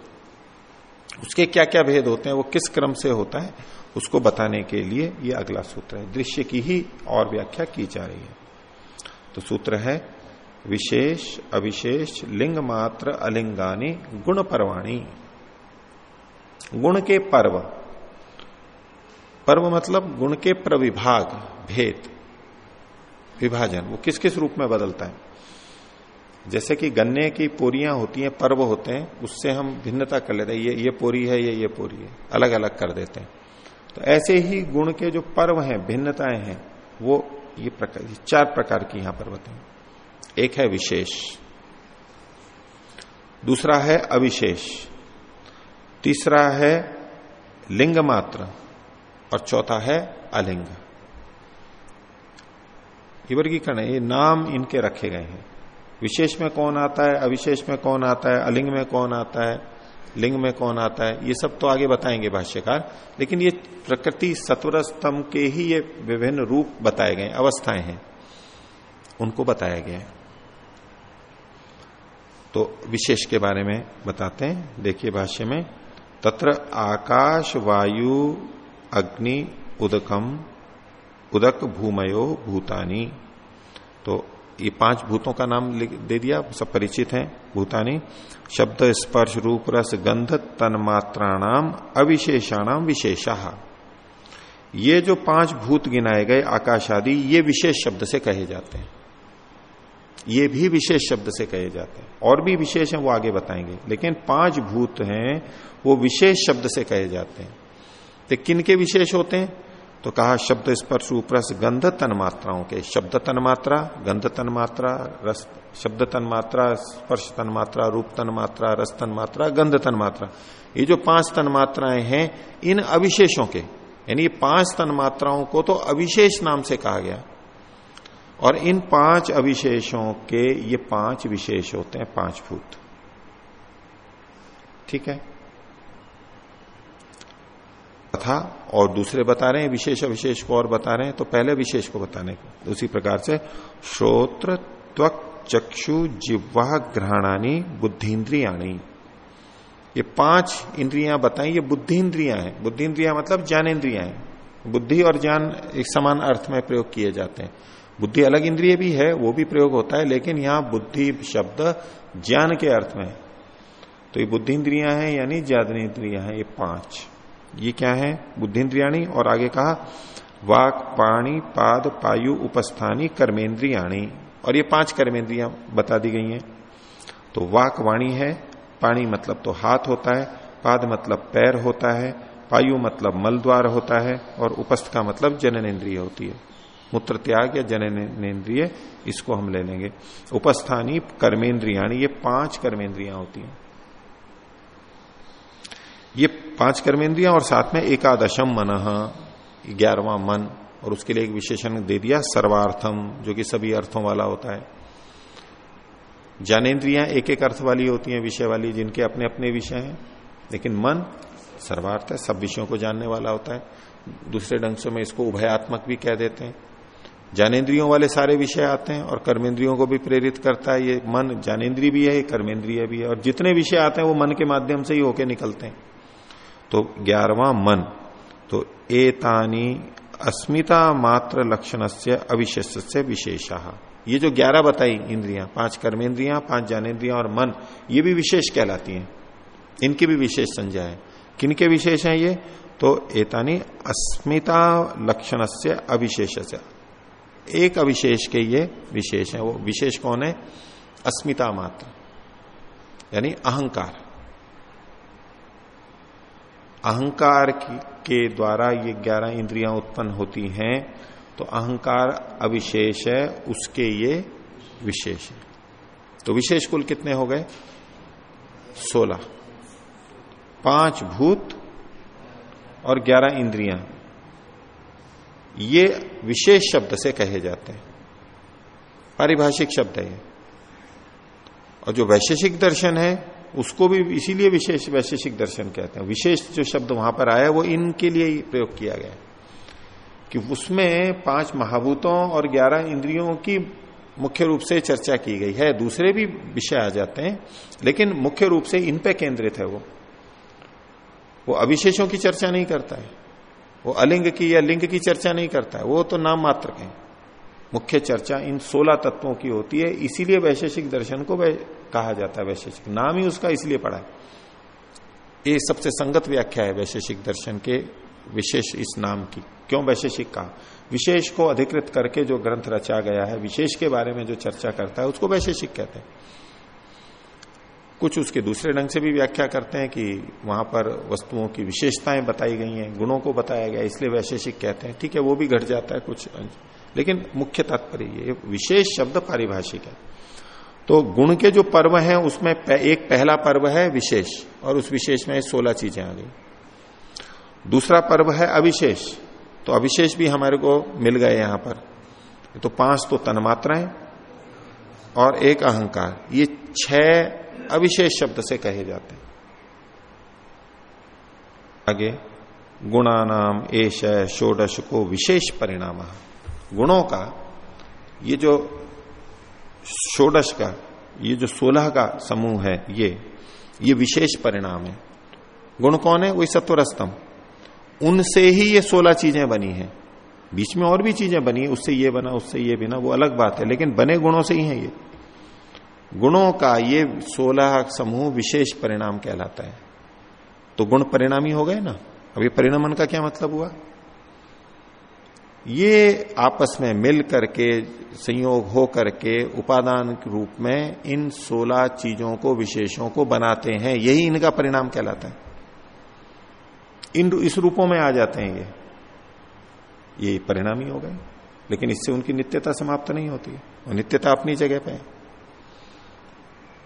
उसके क्या क्या भेद होते हैं, वो किस क्रम से होता है, उसको बताने के लिए ये अगला सूत्र है। दृश्य की ही और व्याख्या की जा रही है। तो सूत्र है, विशेष, अविशेष, लिंग मात्र, अलिंगानी, गुण परवाणी। गुण के पर्व। पर्व मतलब गुण के प्रविभाग, भेद, विभाजन। वो किस किस रूप में बदलता है? जैसे कि गन्ने की पोरियाँ होती हैं, पर्व होते हैं, उससे हम भिन्नता कर लेते हैं। ये ये पोरी है, ये ये पोरी है। अलग अलग कर देते हैं। तो ऐसे ही गुण के जो पर्व हैं, भिन्नताएँ हैं, वो ये प्रकार चार प्रकार की यहाँ पर बताए। एक है विशेष। दूसरा है अविशेष। तीसरा है लिंग मात्र और चौथा है अलिंग। वर्गीकरण है, ये नाम इनके रखे गए हैं। विशेष में कौन आता है, अविशेष में कौन आता है, अलिंग में कौन आता है, लिंग में कौन आता है, ये सब तो आगे बताएँगे भाष्यकार, लेकिन ये प्रकृति सत्वर स्तंभ के ही ये विभिन्न रूप बताए गए, अवस्थाएँ हैं, उनको बताया गया तो विशेष के बारे में बताते हैं, देखिए भाष्य में। तत्र आकाश वायु अग्नि, उदकम, उदक भूमयो, भूतानी। तो ये पाँच भूतों का नाम दे दिया, सब परिचित हैं, भूतानी। शब्द, स्पर्श, रूप, रस, गंध, तन्मात्राणाम, अविशेषाणाम, विशेषा। ये जो पाँच भूत गिनाए गए आकाश आदि ये विशेष शब्द से कहे जाते हैं। ये भी विशेष शब्द से कहे जाते हैं। और भी विशेष हैं, वो आगे बताएँगे। लेकिन पाँच भूत हैं वो विशेष शब्द से कहे जाते हैं। तो किन के विशेष होते हैं? तो कहा, शब्द स्पर्श उपरस गंध तन मात्राओं के। शब्द तन मात्रा, गंध तन मात्रा, रस, शब्द तन मात्रा, स्पर्श तन मात्रा, रूप तन मात्रा, रस तन मात्रा, गंध तन मात्रा। ये जो पाँच तन मात्राएँ हैं, इन अविशेषों के, यानी ये पाँच तन मात्राओं को तो अविशेष नाम से कहा गया। और इन पाँच अविशेषों के ये पाँच विशेष होते हैं, पाँच भूत। ठीक है? तथा और दूसरे बता रहे हैं, विशेष अविशेष को और बता रहे हैं तो पहले विशेष को बताने को। उसी प्रकार से, श्रोत्र त्वक चक्षु जिह्वा ग्रहणानी बुद्धिन्द्रियाणी ये पाँच इंद्रियाँ बताई, ये बुद्धि इंद्रियाँ हैं। बुद्धि इंद्रिया मतलब ज्ञानेन्द्रिया हैं। बुद्धि और ज्ञान एक समान अर्थ में प्रयोग किए जाते हैं। बुद्धि अलग इंद्रिय भी है, वो भी प्रयोग होता है, लेकिन यहाँ बुद्धि शब्द ज्ञान के अर्थ में है। तो ये बुद्धि इंद्रिया है, यानी ज्ञानेन्द्रिया है, ये पाँच। ये क्या है? बुद्धिन्द्रियाणी और आगे कहा, वाक, पाणी, पाद, पायु, उपस्थानी, कर्मेंद्रियाणी। और ये पाँच कर्मेंद्रियाँ बता दी गई हैं। तो वाक, वाणी है, पाणी मतलब तो हाथ होता है, पाद मतलब पैर होता है, पायु मतलब मल द्वार होता है, और उपस्थ का मतलब जननेन्द्रिय होती है। मूत्र त्याग या जननेन्द्रिय, इसको हम ले लेंगे। उपस्थानी, कर्मेंद्रियाणी, ये पाँच कर्मेंद्रियाँ होती हैं। ये पाँच कर्मेंद्रियाँ और साथ में एकादशम मन ग्यारहवा मन, और उसके लिए एक विशेषण दे दिया, सर्वार्थम, जो कि सभी अर्थों वाला होता है। ज्ञानेन्द्रियाँ एक एक अर्थ वाली होती हैं, विषय वाली, जिनके अपने अपने विषय हैं। लेकिन मन सर्वार्थ है, सब विषयों को जानने वाला होता है। दूसरे ढंग से में इसको उभयात्मक भी कह देते हैं। ज्ञानेन्द्रियों वाले सारे विषय आते हैं, और कर्मेंद्रियों को भी प्रेरित करता है। ये मन ज्ञानेन्द्रीय भी है कर्मेंद्रिय भी है, और जितने विषय आते हैं, वो मन के माध्यम से ही होके निकलते हैं। तो ग्यारहवा मन। तो एतानी अस्मिता मात्र लक्षण से अविशेष से विशेष। ये जो ग्यारह बताई इंद्रियाँ, पाँच कर्मेंद्रियाँ, पाँच ज्ञानेन्द्रियाँ और मन, ये भी विशेष कहलाती हैं। इनकी भी विशेष संज्ञा है। किनके विशेष हैं ये? तो एतानी अस्मिता लक्षण से अविशेष से एक अविशेष के ये विशेष है। वो विशेष कौन है? अस्मिता मात्र। यानी अहंकार। अहंकार के द्वारा ये ग्यारह इंद्रियाँ उत्पन्न होती हैं तो अहंकार अविशेष है, उसके ये विशेष है। तो विशेष कुल कितने हो गए? सोलह। पाँच भूत और ग्यारह इंद्रियाँ। ये विशेष शब्द से कहे जाते हैं। पारिभाषिक शब्द है और जो वैशेषिक दर्शन है उसको भी इसीलिए विशेष वैशेषिक दर्शन कहते हैं। विशेष जो शब्द वहाँ पर आया, वो इनके लिए ही प्रयोग किया गया कि उसमें पाँच महाभूतों और ग्यारह इंद्रियों की मुख्य रूप से चर्चा की गई है। दूसरे भी विषय आ जाते हैं, लेकिन मुख्य रूप से इन पे केंद्रित है वो। वो अविशेषों की चर्चा नहीं करता है। वो अलिंग की या लिंग की चर्चा नहीं करता है। वो तो नाम मात्र के मुख्य चर्चा इन सोलह तत्वों की होती है। इसीलिए वैशेषिक दर्शन को कहा जाता है वैशेषिक। नाम ही उसका इसलिए पड़ा है। ये सबसे संगत व्याख्या है वैशेषिक दर्शन के विशेष इस नाम की। क्यों वैशेषिक कहा? विशेष को अधिकृत करके जो ग्रंथ रचा गया है, विशेष के बारे में जो चर्चा करता है, उसको वैशेषिक कहते हैं। कुछ उसके दूसरे ढंग से भी व्याख्या करते हैं कि वहाँ पर वस्तुओं की विशेषताएँ बताई गई हैं, गुणों को बताया गया इसलिए वैशेषिक कहते हैं। ठीक है, वो भी घट जाता है कुछ लेकिन मुख्य तात्पर्य ये विशेष शब्द पारिभाषिक है। तो गुण के जो पर्व हैं, उसमें एक पहला पर्व है विशेष, और उस विशेष में सोलह चीज़ें आ गई। दूसरा पर्व है अविशेष तो अविशेष भी हमारे को मिल गए यहाँ पर। तो पाँच तो तन्मात्राएँ और एक अहंकार। ये छह अविशेष शब्द से कहे जाते हैं। आगे, गुणानाम एश षोडश को विशेष परिणाम। गुणों का, ये जो षोडश का, ये जो सोलह का समूह है, ये ये विशेष परिणाम है। गुण कौन है? वही सत्वर स्तंभ उनसे ही ये सोलह चीज़ें बनी हैं। बीच में और भी चीज़ें बनी है, उससे ये बना, उससे ये बिना, वो अलग बात है, लेकिन बने गुणों से ही है ये। गुणों का ये सोलह समूह विशेष परिणाम कहलाता है। तो गुण परिणामी हो गए ना? अभी परिणामन का क्या मतलब हुआ? ये आपस में मिल करके, संयोग हो करके उपादान के रूप में इन सोलह चीज़ों को, विशेषों को बनाते हैं। यही इनका परिणाम कहलाता है। इन इस रूपों में आ जाते हैं ये। ये परिणामी हो गए। लेकिन इससे उनकी नित्यता समाप्त नहीं होती और नित्यता अपनी जगह पे है।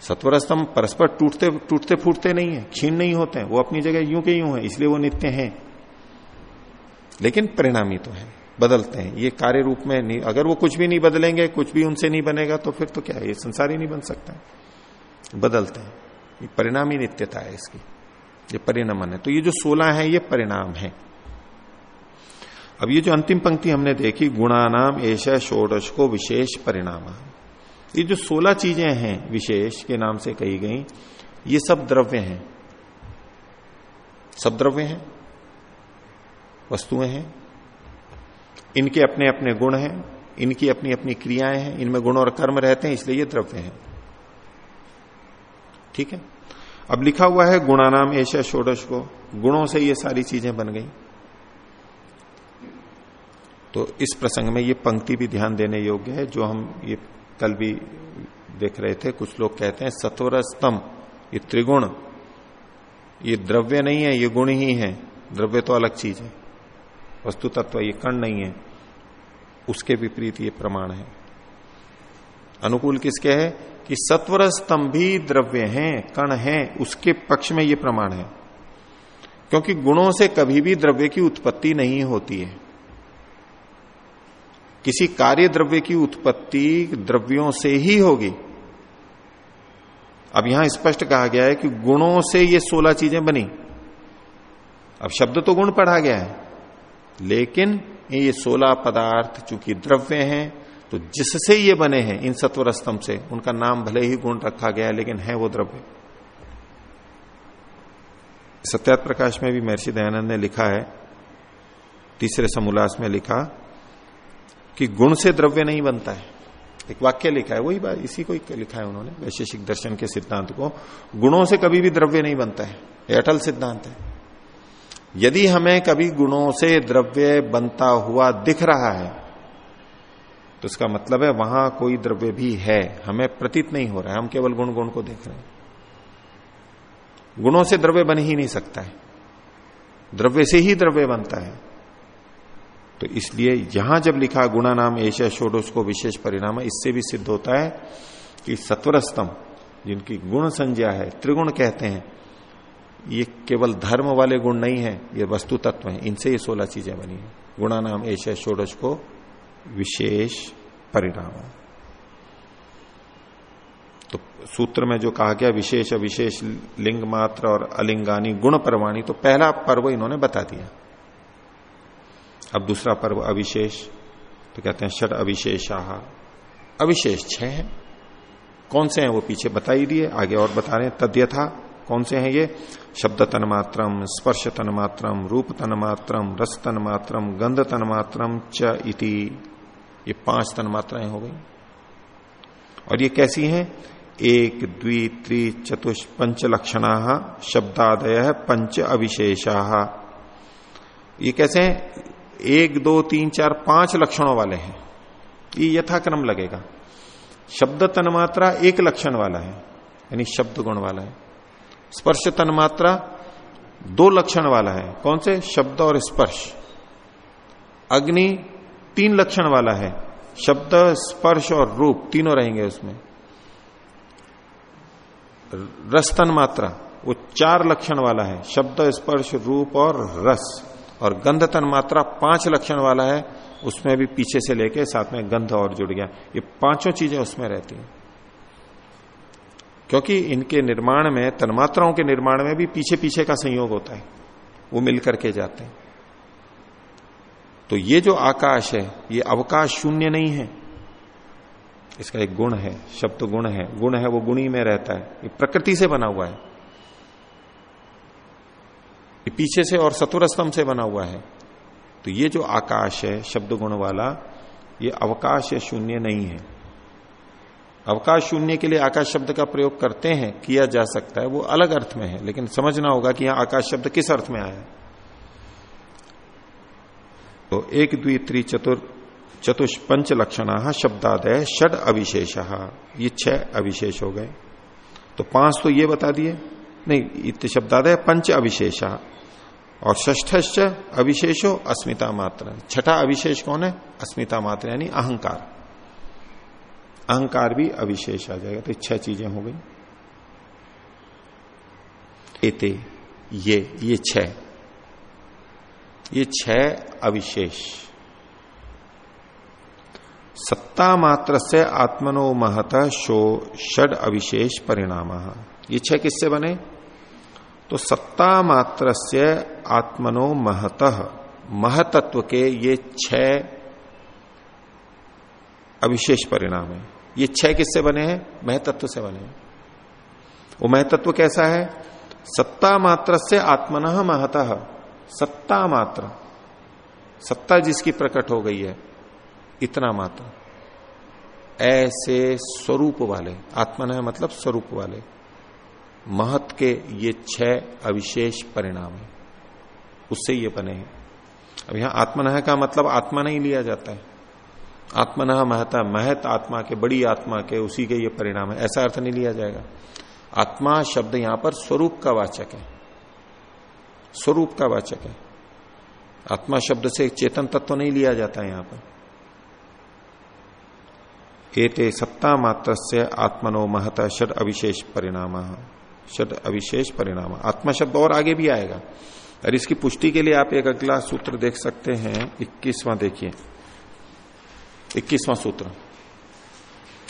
सत्वर स्तंभ परस्पर टूटते टूटते फूटते नहीं है। क्षीण नहीं होते हैं। वो अपनी जगह यूँ के यूँ है, इसलिए वो नित्य हैं। लेकिन परिणामी तो है। बदलते हैं। ये कार्य रूप में नहीं, अगर वो कुछ भी नहीं बदलेंगे, कुछ भी उनसे नहीं बनेगा तो फिर तो क्या है? ये संसार ही नहीं बन सकता है। बदलते हैं। ये परिणामी नित्यता है इसकी। ये परिणमन है। तो ये जो सोलह है, ये परिणाम है। अब ये जो अंतिम पंक्ति हमने देखी, गुणानाम ऐसा षोडश को विशेष परिणाम। ये जो सोलह चीज़ें हैं, विशेष के नाम से कही गई, ये सब द्रव्य हैं। सब द्रव्य हैं? वस्तुएँ हैं? इनके अपने अपने गुण हैं, इनकी अपनी अपनी क्रियाएँ हैं, इनमें गुण और कर्म रहते हैं, इसलिए ये द्रव्य हैं। ठीक है? अब लिखा हुआ है, गुणानाम ऐशा षोडश को गुणों से ये सारी चीज़ें बन गई। तो इस प्रसंग में ये पंक्ति भी ध्यान देने योग्य है, जो हम ये कल भी देख रहे थे, कुछ लोग कहते हैं सत्वर स्तंभ ये त्रिगुण। ये द्रव्य नहीं है, ये गुण ही है। द्रव्य तो अलग चीज़ है। वस्तु तत्व ये कण नहीं है, उसके विपरीत ये प्रमाण है। अनुकूल किसके है? कि सत्वर स्तंभी द्रव्य हैं, कण हैं, उसके पक्ष में ये प्रमाण है। क्योंकि गुणों से कभी भी द्रव्य की उत्पत्ति नहीं होती है। किसी कार्य द्रव्य की उत्पत्ति द्रव्यों से ही होगी। अब यहाँ स्पष्ट कहा गया है कि गुणों से ये सोलह चीज़ें बनी। अब शब्द तो गुण पढ़ा गया है। लेकिन ये सोलह पदार्थ चूँकि द्रव्य हैं तो जिससे ये बने हैं, इन सत्वर स्तंभ से, उनका नाम भले ही गुण रखा गया है, लेकिन है वो द्रव्य। सत्यात प्रकाश में भी महर्षि दयानंद ने लिखा है, तीसरे समोल्लास में लिखा, कि गुण से द्रव्य नहीं बनता है। एक वाक्य लिखा है, वही बात, इसी को लिखा है उन्होंने, वैशेषिक दर्शन के सिद्धांत को। गुणों से कभी भी द्रव्य नहीं बनता है अटल सिद्धांत है। यदि हमें कभी गुणों से द्रव्य बनता हुआ दिख रहा है तो इसका मतलब है वहाँ कोई द्रव्य भी है, हमें प्रतीत नहीं हो रहा है, हम केवल गुण गुण को देख रहे हैं। गुणों से द्रव्य बन ही नहीं सकता है। द्रव्य से ही द्रव्य बनता है। तो इसलिए यहाँ जब लिखा गुणा नाम ऐसा षोडश को विशेष परिणाम है, इससे भी सिद्ध होता है कि सत्वर स्तंभ जिनकी गुण संज्ञा है, त्रिगुण कहते हैं ये केवल धर्म वाले गुण नहीं है, ये वस्तु तत्व है। इनसे ये सोलह चीज़ें बनी है। गुणा नाम ऐसा षोडश को विशेष परिणाम। तो सूत्र में जो कहा गया विशेष, अविशेष, लिंग मात्र और अलिंगानी गुण परवाणी तो पहला पर्व इन्होंने बता दिया। अब दूसरा पर्व अविशेष तो कहते हैं षड अविशेषाह अविशेष छह है। कौन से हैं वो पीछे बता ही दिए, आगे और बता रहे तद्य था कौन से हैं ये? शब्द तन मात्रम स्पर्श तन मात्रम रूप तन मात्रम रस तन मात्रम गंध तन मात्रम च इति। ये पाँच तन मात्राएँ हो गई। और ये कैसी हैं? एक, द्वि, त्रि, चतुष, पंच लक्षणा, शब्दादय, पंच अविशेषा। ये कैसे हैं? एक, दो, तीन, चार, पाँच लक्षणों वाले हैं। ये यथाक्रम लगेगा। शब्द तन्मात्रा एक लक्षण वाला है, यानी शब्द गुण वाला है। स्पर्श तन मात्रा दो लक्षण वाला है। कौन से? शब्द और स्पर्श। अग्नि तीन लक्षण वाला है। शब्द, स्पर्श और रूप तीनों रहेंगे उसमें। रस तन मात्रा, वो चार लक्षण वाला है। शब्द, स्पर्श, रूप और रस। और गंध तन मात्रा पाँच लक्षण वाला है। उसमें भी पीछे से लेके साथ में गंध और जुड़ गया। ये पाँचों चीज़ें उसमें रहती हैं। क्योंकि इनके निर्माण में, तन्मात्राओं के निर्माण में भी पीछे पीछे का संयोग होता है। वो मिलकर के जाते हैं। तो ये जो आकाश है, ये अवकाश शून्य नहीं है। इसका एक गुण है, शब्द गुण है। गुण है वो गुणी में रहता है। ये प्रकृति से बना हुआ है। ये पीछे से और सतुर स्तंभ से बना हुआ है। तो ये जो आकाश है, शब्द गुण वाला, ये अवकाश शून्य नहीं है। अवकाश शून्य के लिए आकाश शब्द का प्रयोग करते हैं, किया जा सकता है, वो अलग अर्थ में है, लेकिन समझना होगा कि यहाँ आकाश शब्द किस अर्थ में आया तो एक द्वि त्रि चतुर चतुष पंच लक्षण शब्दादय षड अविशेष, ये छह अविशेष हो गए। तो पाँच तो ये बता दिए, नहीं, इत शब्दादय पंच अविशेष, और ष्ठ अविशेषो अस्मिता मात्र। छठा अविशेष कौन है? अस्मिता मात्र, यानी अहंकार। अहंकार भी अविशेष आ जाएगा। तो छह चीज़ें हो गई। एते, ये ये छह। ये छह अविशेष। सत्ता मात्र से आत्मनो महत शो षड अविशेष परिणाम। ये छह किससे बने? तो सत्ता मात्र से आत्मनो महत, महतत्व के ये छह अविशेष परिणाम है। ये छह किससे बने हैं? महतत्व से बने हैं। वो महतत्व कैसा है? सत्ता मात्र से आत्मन महत। सत्ता मात्र। सत्ता जिसकी प्रकट हो गई है, इतना मात्र। ऐसे स्वरूप वाले, आत्मन मतलब स्वरूप वाले, महत के ये छह अविशेष परिणाम है। उससे ये बने हैं। अब यहाँ आत्मनह का मतलब आत्मा नहीं लिया जाता है। आत्मनह महता, महत आत्मा के, बड़ी आत्मा के, उसी के ये परिणाम है। ऐसा अर्थ नहीं लिया जाएगा। आत्मा शब्द यहाँ पर स्वरूप का वाचक है। स्वरूप का वाचक है। आत्मा शब्द से चेतन तत्व नहीं लिया जाता यहाँ पर। एते सत्ता मात्र से आत्मनो महत षड अविशेष परिणाम। शब्द अविशेष परिणाम। आत्मा शब्द और आगे भी आएगा। और इसकी पुष्टि के लिए आप एक अगला सूत्र देख सकते हैं। इक्कीसवां देखिए। इक्कीसवां सूत्र।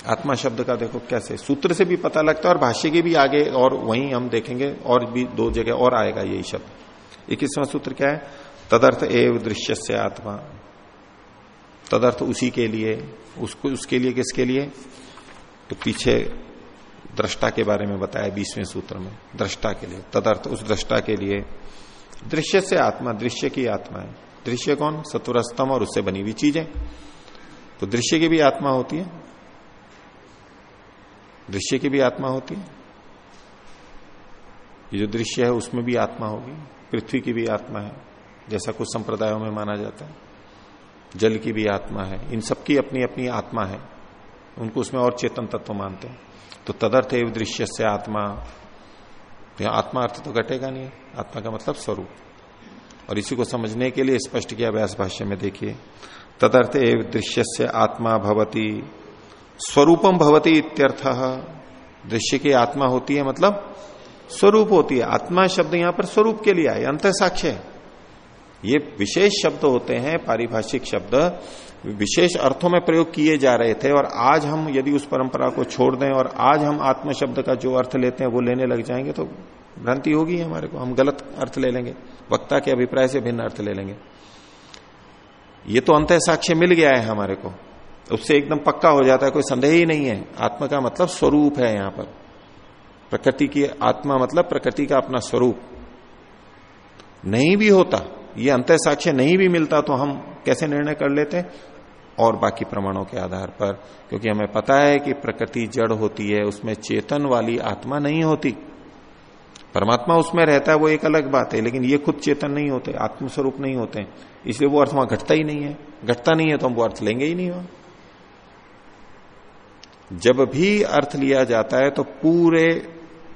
आत्मा शब्द का देखो कैसे। सूत्र से भी पता लगता है और भाष्य के भी आगे और वहीं हम देखेंगे और भी दो जगह और आएगा यही शब्द। इक्कीसवां सूत्र क्या है? तदर्थ एव दृश्य से आत्मा। तदर्थ उसी के लिए, उसको, उसके लिए किसके लिए? तो पीछे दृष्टा के बारे में बताया बीसवें सूत्र में, दृष्टा के लिए। तदर्थ उस दृष्टा के लिए। दृश्य से आत्मा, दृश्य की आत्मा है। दृश्य कौन? सतुरस्तम और उससे बनी हुई चीज़ें। तो दृश्य की भी आत्मा होती है। दृश्य की भी आत्मा होती है। ये जो दृश्य है, उसमें भी आत्मा होगी। पृथ्वी की भी आत्मा है, जैसा कुछ संप्रदायों में माना जाता है। जल की भी आत्मा है। इन सबकी अपनी अपनी आत्मा है। उनको उसमें और चेतन तत्व मानते हैं। तो तदर्थ एवं दृश्य से आत्मा। तो आत्मा अर्थ तो घटेगा नहीं। आत्मा का मतलब स्वरूप। और इसी को समझने के लिए स्पष्ट किया व्यास भाष्य में, देखिए तदर्थ एवं दृश्य से आत्मा भवती। स्वरूपम भवती इत्यर्थ। दृश्य की आत्मा होती है मतलब स्वरूप होती है। आत्मा शब्द यहाँ पर स्वरूप के लिए आए अंत साक्ष्य ये विशेष शब्द होते हैं, पारिभाषिक शब्द, विशेष अर्थों में प्रयोग किए जा रहे थे और आज हम यदि उस परंपरा को छोड़ दें और आज हम आत्म शब्द का जो अर्थ लेते हैं वो लेने लग जाएँगे तो भ्रांति होगी हमारे को, हम गलत अर्थ ले लेंगे, वक्ता के अभिप्राय से भिन्न अर्थ ले लेंगे। ये तो अंत साक्ष्य मिल गया है हमारे को। उससे एकदम पक्का हो जाता है, कोई संदेह ही नहीं है। आत्मा का मतलब स्वरूप है यहाँ पर। प्रकृति की आत्मा मतलब प्रकृति का अपना स्वरूप। नहीं भी होता, ये अंत साक्ष्य नहीं भी मिलता तो हम कैसे निर्णय कर लेते और बाकी प्रमाणों के आधार पर, क्योंकि हमें पता है कि प्रकृति जड़ होती है, उसमें चेतन वाली आत्मा नहीं होती। परमात्मा उसमें रहता है, वो एक अलग बात है, लेकिन ये खुद चेतन नहीं होते, आत्मस्वरूप नहीं होते। इसलिए वो अर्थ वहाँ घटता ही नहीं है। घटता नहीं है तो हम वो अर्थ लेंगे ही नहीं वहाँ। जब भी अर्थ लिया जाता है तो पूरे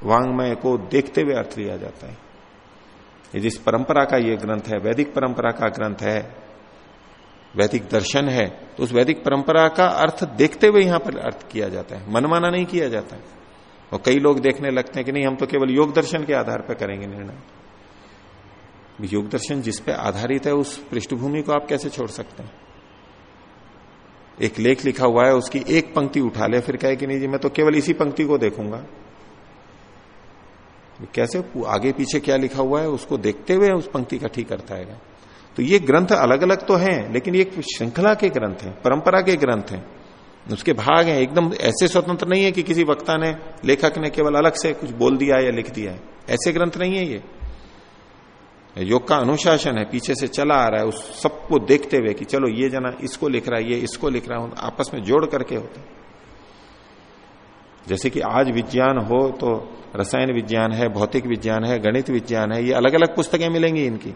वांग्मय को देखते हुए अर्थ लिया जाता है। ये जिस परंपरा का ये ग्रंथ है, वैदिक परंपरा का ग्रंथ है, वैदिक दर्शन है तो उस वैदिक परंपरा का अर्थ देखते हुए यहाँ पर अर्थ किया जाता है। मनमाना नहीं किया जाता। है और कई लोग देखने लगते हैं कि नहीं, हम तो केवल योग दर्शन के आधार पर करेंगे निर्णय। योग दर्शन जिस पे आधारित है, उस पृष्ठभूमि को आप कैसे छोड़ सकते हैं? एक लेख लिखा हुआ है, उसकी एक पंक्ति उठा ले, फिर कहे कि नहीं जी, मैं तो केवल इसी पंक्ति को देखूँगा। कैसे आगे पीछे क्या लिखा हुआ है, उसको देखते हुए उस पंक्ति का ठीक करता है तो ये ग्रंथ अलग अलग तो हैं, लेकिन ये श्रृंखला के ग्रंथ हैं, परंपरा के ग्रंथ हैं। उसके भाग हैं, एकदम ऐसे स्वतंत्र नहीं है कि किसी वक्ता ने, लेखक ने केवल अलग से कुछ बोल दिया या लिख दिया है। ऐसे ग्रंथ नहीं है ये। योग का अनुशासन है, पीछे से चला आ रहा है, उस सबको देखते हुए कि चलो ये जना इसको लिख रहा है, ये इसको लिख रहा है, आपस में जोड़ करके होते जैसे कि आज विज्ञान हो तो रसायन विज्ञान है, भौतिक विज्ञान है, गणित विज्ञान है, ये अलग अलग पुस्तकें मिलेंगी इनकी।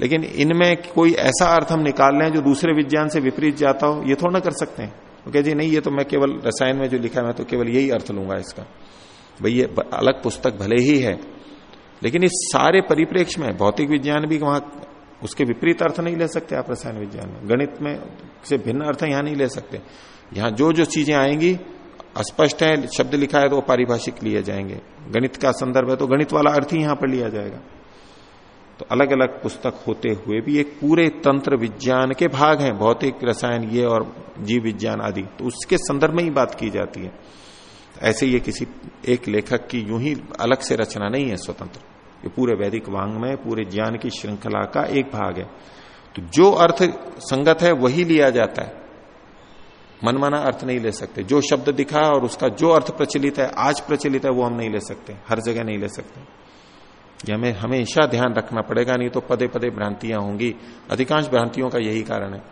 लेकिन इनमें कोई ऐसा अर्थ हम निकाल लें जो दूसरे विज्ञान से विपरीत जाता हो, ये थोड़ा ना कर सकते हैं। तो जी नहीं, ये तो मैं केवल रसायन में जो लिखा है, मैं तो केवल यही अर्थ लूँगा इसका। भाई, ये अलग पुस्तक भले ही है लेकिन इस सारे परिप्रेक्ष्य में भौतिक विज्ञान भी वहाँ उसके विपरीत अर्थ नहीं ले सकते आप रसायन विज्ञान में। गणित में से भिन्न अर्थ यहाँ नहीं ले सकते। यहाँ जो जो चीज़ें आएँगी, अस्पष्ट है, शब्द लिखा है तो वो पारिभाषिक लिए जाएँगे। गणित का संदर्भ है तो गणित वाला अर्थ ही यहाँ पर लिया जाएगा। तो अलग अलग पुस्तक होते हुए भी एक पूरे तंत्र विज्ञान के भाग हैं, भौतिक, रसायन, ये और जीव विज्ञान आदि। तो उसके संदर्भ में ही बात की जाती है। ऐसे ये किसी एक लेखक की यूँ ही अलग से रचना नहीं है स्वतंत्र। ये पूरे वैदिक वांग में, पूरे ज्ञान की श्रृंखला का एक भाग है। तो जो अर्थ संगत है, वही लिया जाता है। मनमाना अर्थ नहीं ले सकते। जो शब्द दिखा और उसका जो अर्थ प्रचलित है, आज प्रचलित है, वो हम नहीं ले सकते। हर जगह नहीं ले सकते। हमें, हमेशा ध्यान रखना पड़ेगा, नहीं तो पदे पदे भ्रांतियाँ होंगी। अधिकांश भ्रांतियों का यही कारण है।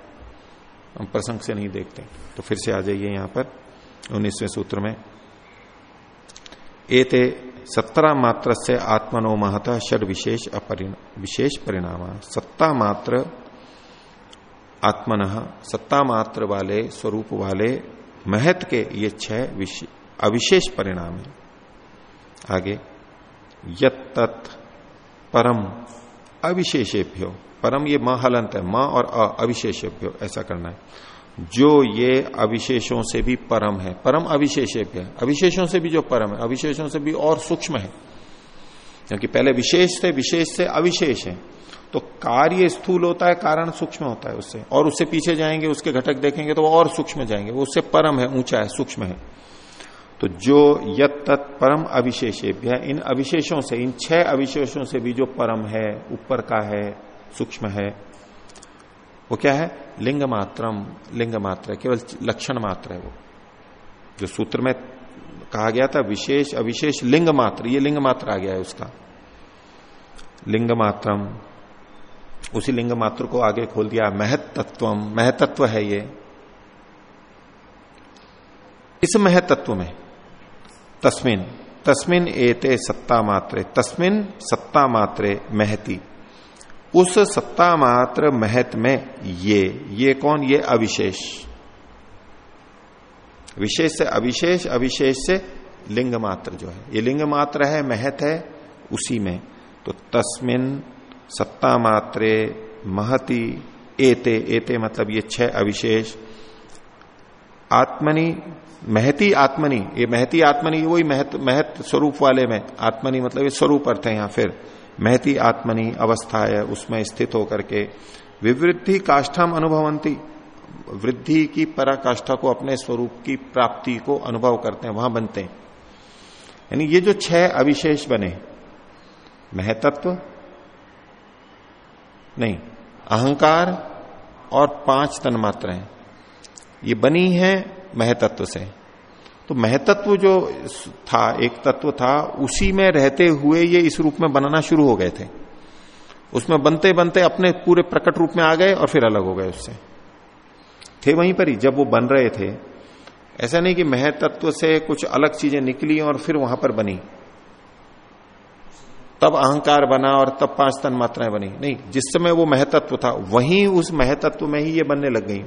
हम प्रसंग से नहीं देखते। तो फिर से आ जाइए यहाँ पर, उन्नीसवें सूत्र में। एते सत्तरा मात्र से आत्मनो महता षड विशेष विशेष परिणाम। सत्ता मात्र आत्मन सत्ता मात्र वाले स्वरूप वाले महत के ये छह अविशेष परिणाम है। आगे यत परम अविशेषेभ्यो। परम ये म हलंत है, म और अविशेषेभ्यो, ऐसा करना है। जो ये अविशेषों से भी परम है। परम अविशेषेभ्य अविशेषों से भी जो परम है, अविशेषों से भी और सूक्ष्म है। क्योंकि पहले विशेष से विशेष से अविशेष है। तो कार्य स्थूल होता है, कारण सूक्ष्म होता है उससे। और उससे पीछे जाएँगे, उसके घटक देखेंगे तो वो और सूक्ष्म जाएँगे। वो उससे परम है, ऊँचा है, सूक्ष्म है। तो जो यत परम अविशेषेभ्य इन अविशेषों से, इन छह अविशेषों से भी जो परम है, ऊपर का है, सूक्ष्म है वो क्या है? लिंग मात्रम, लिंग मात्र, केवल लक्षण मात्र है वो। जो सूत्र में कहा गया था, विशेष, अविशेष लिंग मात्र, ये लिंग मात्र आ गया है उसका। लिंग मात्रम, उसी लिंग मात्र को आगे खोल दिया महत्त्व महतत्व है ये। इस महतत्व में, तस्मिन तस्मिन एते सत्ता मात्रे, तस्मिन सत्ता मात्रे महती। उस सत्ता मात्र महत में ये ये कौन? ये अविशेष। विशेष से अविशेष अविशेष से लिंग मात्र जो है। ये लिंग मात्र है, महत है, उसी में। तो तस्मिन सत्ता मात्रे महति एते एते मतलब ये छह अविशेष। आत्मनि, महती आत्मनि, ये महती आत्मनि वही महत महत स्वरूप वाले में। आत्मनि मतलब ये स्वरूप अर्थ है यहाँ फिर। महती आत्मनि अवस्था है उसमें स्थित होकर के विवृद्धि काष्ठाम अनुभवंती। वृद्धि की पराकाष्ठा को अपने स्वरूप की प्राप्ति को अनुभव करते हैं, वहाँ बनते हैं। यानी ये जो छह अविशेष बने, महतत्व, नहीं, अहंकार और पाँच तन्मात्राएँ ये बनी है महतत्व से। तो महतत्व जो था, एक तत्व था, उसी में रहते हुए ये इस रूप में बनाना शुरू हो गए थे। उसमें बनते बनते अपने पूरे प्रकट रूप में आ गए और फिर अलग हो गए उससे। थे वहीं पर ही, जब वो बन रहे थे। ऐसा नहीं कि महतत्व से कुछ अलग चीज़ें निकली और फिर वहाँ पर बनी। तब अहंकार बना और तब पाँच तन मात्राएँ बनी। नहीं, जिस समय वो महतत्व था, वहीं उस महतत्व में ही ये बनने लग गई।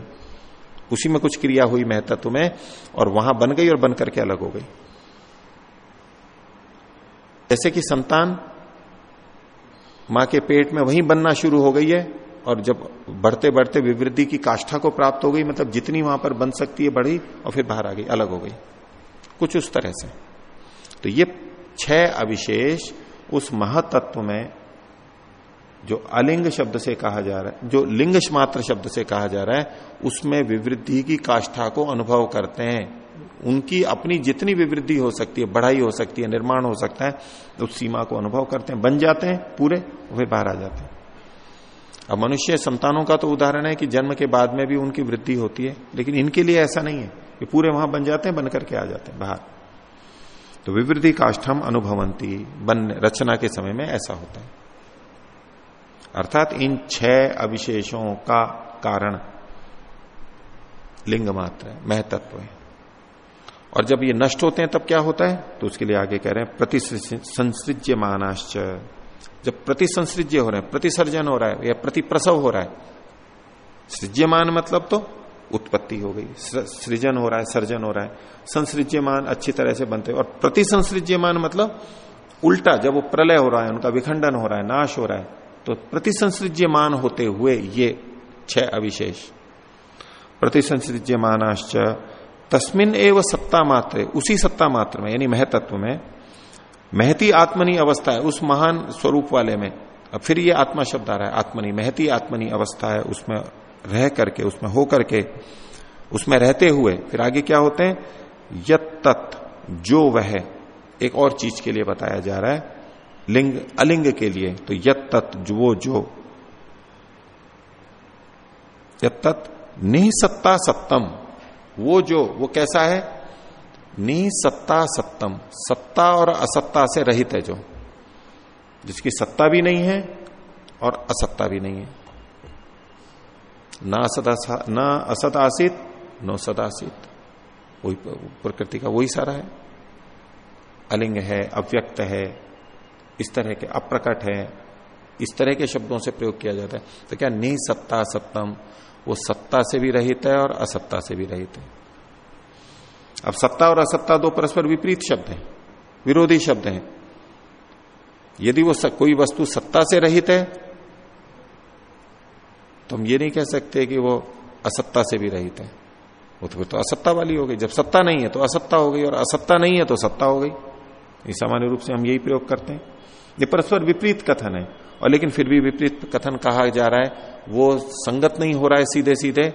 उसी में कुछ क्रिया हुई महतत्व में और वहाँ बन गई और बन करके अलग हो गई। जैसे कि संतान माँ के पेट में वहीं बनना शुरू हो गई है और जब बढ़ते बढ़ते विवृद्धि की काष्ठा को प्राप्त हो गई मतलब जितनी वहाँ पर बन सकती है बढ़ी और फिर बाहर आ गई, अलग हो गई। कुछ उस तरह से। तो ये छह अविशेष उस महातत्व में जो अलिंग शब्द से कहा जा रहा है, जो लिंग मात्र शब्द से कहा जा रहा है, उसमें विवृद्धि की काष्ठा को अनुभव करते हैं। उनकी अपनी जितनी विवृद्धि हो सकती है, बढ़ाई हो सकती है, निर्माण हो सकता है, उस सीमा को अनुभव करते हैं। बन जाते हैं, पूरे, वे बाहर आ जाते हैं। अब मनुष्य संतानों का तो उदाहरण है कि जन्म के बाद में भी उनकी वृद्धि होती है, लेकिन इनके लिए ऐसा नहीं है कि पूरे वहाँ बन जाते हैं बन करके आ जाते हैं, बाहर। तो विवृद्धि काष्ठम अनुभवंती, बन, रचना के समय में ऐसा होता है। अर्थात इन छह अविशेषों का कारण लिंग मात्र है, महतत्व है। और जब ये नष्ट होते हैं, तब क्या होता है? तो उसके लिए आगे कह रहे हैं प्रति संसृज्य मानाश्च जब प्रति संसृज्य हो रहे हैं, प्रतिसर्जन हो रहा है, या प्रति प्रसव हो रहा है, सृज्यमान मतलब तो उत्पत्ति हो गई सृजन हो रहा है, सर्जन हो रहा है, संसृज्यमान अच्छी तरह से बनते और प्रति संसृज्यमान मतलब उल्टा, जब वो प्रलय हो रहा है, उनका विखंडन हो रहा है, नाश हो रहा है तो प्रतिसंसृज्यमान होते हुए ये छह अविशेष। प्रतिसंसृज्यमानाश्च, तस्मिन एव सत्ता मात्र, उसी सत्ता मात्र में, यानी महतत्व में, महती आत्मनी अवस्था है उस महान स्वरूप वाले में। अब फिर ये आत्मा शब्द आ रहा है, आत्मनी, महती आत्मनी अवस्था है उसमें रह करके, उसमें हो करके, उसमें रहते हुए, फिर आगे क्या होते हैं? यत तत् जो वह, एक और चीज़ के लिए बताया जा रहा है लिंग, अलिंग के लिए तो यत तत् जो। जो यत तत् निसत्ता सत्तम। वो जो, वो कैसा है? निसत्ता सप्तम सत्ता और असत्ता से रहित है जो। जिसकी सत्ता भी नहीं है और असत्ता भी नहीं है। ना असत ना असत आसित, नो सदासित वही प्रकृति का वही सारा है। अलिंग है, अव्यक्त है इस तरह के अप्रकट है, इस तरह के शब्दों से प्रयोग किया जाता है। तो क्या नि सत्ता सत्तम, वो सत्ता से भी रहित है और असत्ता से भी रहित है। अब सत्ता और असत्ता दो परस्पर विपरीत शब्द हैं, विरोधी शब्द हैं। यदि वो कोई वस्तु सत्ता से रहित है तो हम ये नहीं कह सकते कि वो असत्ता से भी रहित है। वो तो फिर तो असत्ता वाली हो गई। जब सत्ता नहीं है तो असत्ता हो गई और असत्ता नहीं है तो सत्ता हो गई। सामान्य रूप से हम यही प्रयोग करते हैं। ये परस्पर विपरीत कथन है। और लेकिन फिर भी विपरीत कथन कहा जा रहा है, वो संगत नहीं हो रहा है सीधे सीधे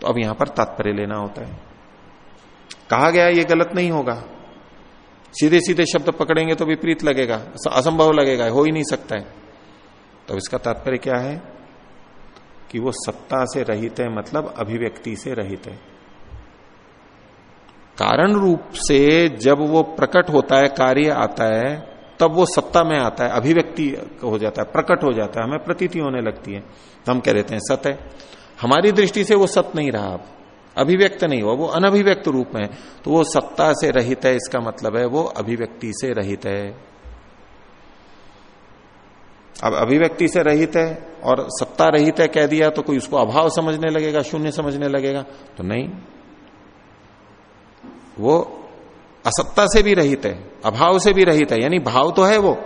तो अब यहाँ पर तात्पर्य लेना होता है। कहा गया ये गलत नहीं होगा। सीधे सीधे शब्द पकड़ेंगे तो विपरीत लगेगा असंभव लगेगा, हो ही नहीं सकता है। तो इसका तात्पर्य क्या है? कि वो सत्ता से रहित है मतलब अभिव्यक्ति से रहित है। कारण रूप से जब वो प्रकट होता है, कार्य आता है तब वो सत्ता में आता है, अभिव्यक्ति हो जाता है, प्रकट हो जाता है, हमें प्रतीति होने लगती है। तो हम कह देते हैं, सत्य हमारी दृष्टि से वो सत्य नहीं रहा अब। अभिव्यक्त नहीं हुआ, वो अनभिव्यक्त रूप में तो वो सत्ता से रहित है, इसका मतलब है वो अभिव्यक्ति से रहित है। अब अभिव्यक्ति से रहित है और सत्ता रहित है कह दिया तो कोई उसको अभाव समझने लगेगा, शून्य समझने लगेगा तो नहीं। वो असत्ता से भी रहित है, अभाव से भी रहित है, यानी भाव तो है वो।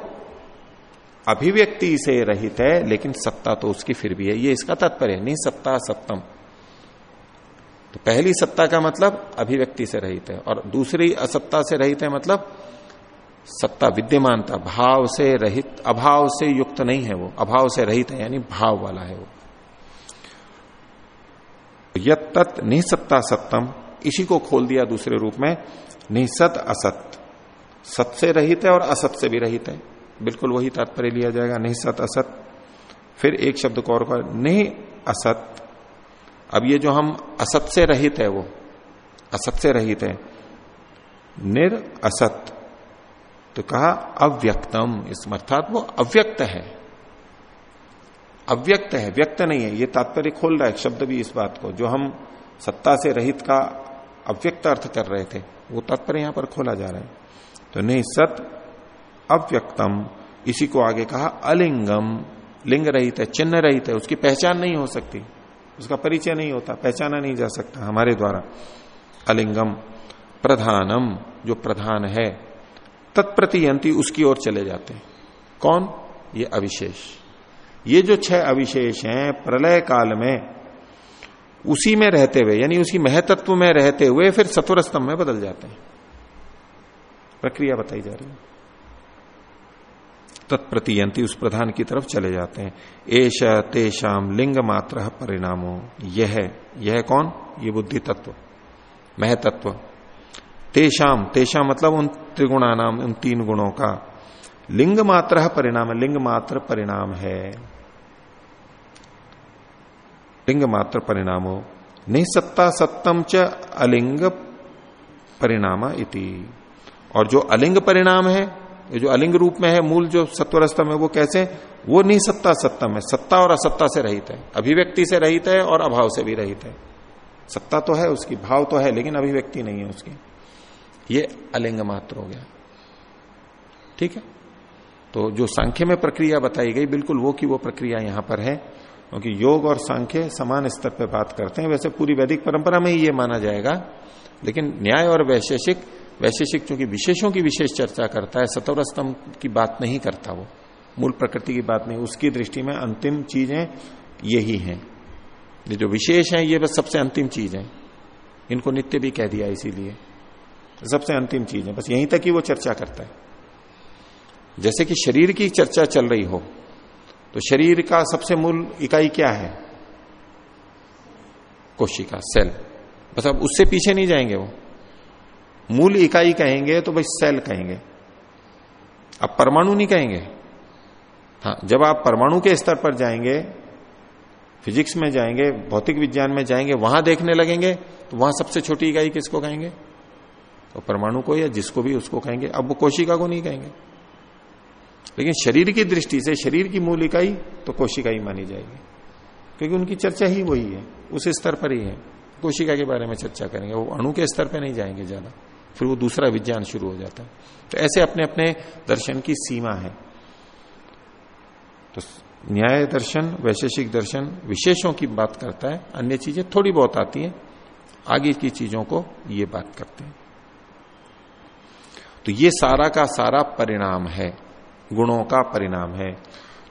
अभिव्यक्ति से रहित है, लेकिन सत्ता तो उसकी फिर भी है। ये इसका तात्पर्य नहीं सत्ता सत्तम। तो पहली सत्ता का मतलब अभिव्यक्ति से रहित है, और दूसरी असत्ता से रहित है मतलब सत्ता विद्यमानता, भाव से रहित, अभाव से युक्त नहीं है वो, अभाव से रहित है, यानी भाव वाला है वो। यत तत् निसत्ता सत्तम, इसी को खोल दिया दूसरे रूप में निसत असत। सत से रहित है और असत से भी रहित है। बिल्कुल वही तात्पर्य लिया जाएगा, निसत असत। फिर एक शब्द को और नहीं असत। अब ये जो हम असत से रहित है वो, असत से रहित है। निर असत। तो कहा, अव्यक्तम। इस अर्थात वो अव्यक्त है। अव्यक्त है, व्यक्त नहीं है। ये तात्पर्य खोल रहा है शब्द भी इस बात को। जो हम सत्ता से रहित का अव्यक्त अर्थ कर रहे थे। वो तत्पर यहाँ पर खोला जा रहा है। तो नहीं, सत अव्यक्तम, इसी को आगे कहा, अलिंगम, लिंग रहित है, चिन्ह रहित है, उसकी पहचान नहीं हो सकती, उसका परिचय नहीं होता, पहचाना नहीं जा सकता हमारे द्वारा। अलिंगम, प्रधानम, जो प्रधान है, तत्प्रतियंती उसकी ओर चले जाते कौन? ये अविशेष। ये जो छह अविशेष हैं, प्रलय काल में उसी में रहते हुए, यानी उसी महतत्व में रहते हुए फिर सत्वर स्तंभ में बदल जाते हैं। प्रक्रिया बताई जा रही है। तत्प्रतियंती उस प्रधान की तरफ़ चले जाते हैं। एश तेषाम लिंग मात्र परिणामो। यह यह कौन? ये बुद्धि तत्व महतत्व। तेषाम तेषाम मतलब उन त्रिगुणा नाम उन तीन गुणों का। लिंग मात्र परिणाम, लिंग मात्र परिणाम है। लिंग मात्र परिणामो निसत्ता सत्तम च अलिंग परिणाम इति और जो अलिंग परिणाम है जो अलिंग रूप में है, मूल जो सत्वरस्तम है वो कैसे? वो नहीं सत्ता सत्तम है। सत्ता और असत्ता से रहित है। अभिव्यक्ति से रहित है और अभाव से भी रहित है। सत्ता तो है उसकी, भाव तो है, लेकिन अभिव्यक्ति नहीं है उसकी। ये अलिंग मात्र हो गया। ठीक है? तो जो सांख्य में प्रक्रिया बताई गई, बिल्कुल वो की वो प्रक्रिया यहाँ पर है। क्योंकि योग और सांख्य समान स्तर पर बात करते हैं। वैसे पूरी वैदिक परंपरा में ही ये माना जाएगा। लेकिन न्याय और वैशेषिक वैशेषिक चूँकि विशेषों की विशेष चर्चा करता है सतवर स्तंभ की बात नहीं करता वो। मूल प्रकृति की बात नहीं, उसकी दृष्टि में अंतिम चीज़ें यही हैं। ये जो विशेष है, ये बस सबसे अंतिम चीज़ है। इनको नित्य भी कह दिया इसीलिए। सबसे अंतिम चीज़ है बस यहीं तक ही वो चर्चा करता है। जैसे कि शरीर की चर्चा चल रही हो तो शरीर का सबसे मूल इकाई क्या है? कोशिका, सेल। बस अब उससे पीछे नहीं जाएँगे वो। मूल इकाई कहेंगे तो भाई सेल कहेंगे। अब परमाणु नहीं कहेंगे? हाँ जब आप परमाणु के स्तर पर जाएँगे, फिजिक्स में जाएँगे, भौतिक विज्ञान में जाएँगे, वहाँ देखने लगेंगे तो वहाँ सबसे छोटी इकाई किसको कहेंगे? तो परमाणु को या जिसको भी उसको कहेंगे। अब वो कोशिका को नहीं कहेंगे। लेकिन शरीर की दृष्टि से शरीर की मूल इकाई तो कोशिका ही मानी जाएगी। क्योंकि उनकी चर्चा ही वही है, उस स्तर पर ही है। कोशिका के बारे में चर्चा करेंगे, वो अणु के स्तर पर नहीं जाएँगे ज़्यादा, फिर वो दूसरा विज्ञान शुरू हो जाता है। तो ऐसे अपने अपने दर्शन की सीमा है। तो न्याय दर्शन, वैशेषिक दर्शन विशेषों की बात करता है, अन्य चीज़ें थोड़ी बहुत आती है, आगे की चीज़ों को ये बात करते हैं। तो ये सारा का सारा परिणाम है। गुणों का परिणाम है।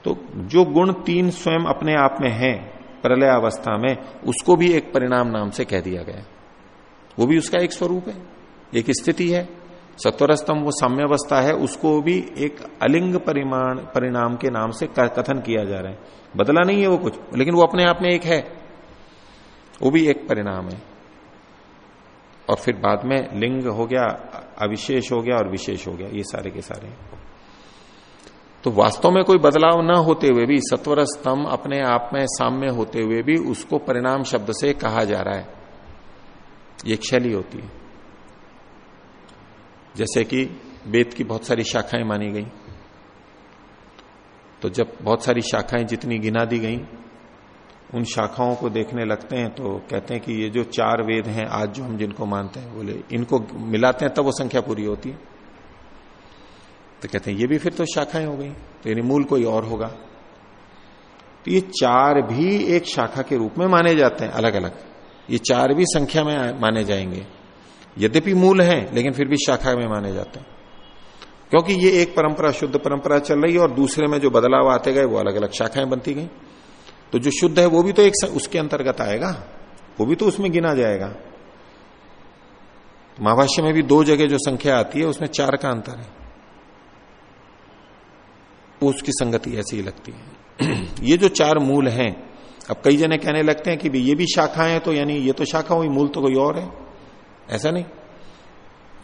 तो जो गुण तीन स्वयं अपने आप में है, प्रलय अवस्था में, उसको भी एक परिणाम नाम से कह दिया गया। वो भी उसका एक स्वरूप है, एक स्थिति है। सत्वरस्तम वो साम्य अवस्था है, उसको भी एक अलिंग परिमाण, परिणाम के नाम से कथन किया जा रहा है। बदला नहीं है वो कुछ, लेकिन वो अपने आप में एक है। वो भी एक परिणाम है। और फिर बाद में लिंग हो गया अविशेष हो गया और विशेष हो गया, ये सारे के सारे तो वास्तव में कोई बदलाव न होते हुए भी सत्वर स्तंभ अपने आप में साम्य होते हुए भी उसको परिणाम शब्द से कहा जा रहा है। ये शैली होती है। जैसे कि वेद की बहुत सारी शाखाएँ मानी गई। तो जब बहुत सारी शाखाएँ जितनी गिना दी गई, उन शाखाओं को देखने लगते हैं तो कहते हैं कि ये जो चार वेद हैं, आज जो हम जिनको मानते हैं, बोले, इनको मिलाते हैं, तब वो संख्या पूरी होती है। तो कहते हैं, ये भी फिर तो शाखाएँ हो गई तो यानी मूल कोई और होगा। तो ये चार भी एक शाखा के रूप में माने जाते हैं अलग अलग ये चार भी संख्या में माने जाएँगे। यद्यपि मूल है, लेकिन फिर भी शाखा में माने जाते हैं। क्योंकि ये एक परंपरा, शुद्ध परंपरा चल रही है और दूसरे में जो बदलाव आते गए, वो अलग अलग शाखाएँ बनती गई। तो जो शुद्ध है, वो भी तो एक उसके अंतर्गत आएगा। वो भी तो उसमें गिना जाएगा। महाभाष्य में भी दो जगह जो संख्या आती है, उसमें चार का अंतर है। उसकी संगति ऐसी ही लगती है। [CLEARS THROAT] ये जो चार मूल हैं, अब कई जने कहने लगते हैं कि भी ये भी शाखा है तो यानी ये तो शाखा हुई, मूल तो कोई और है। ऐसा नहीं।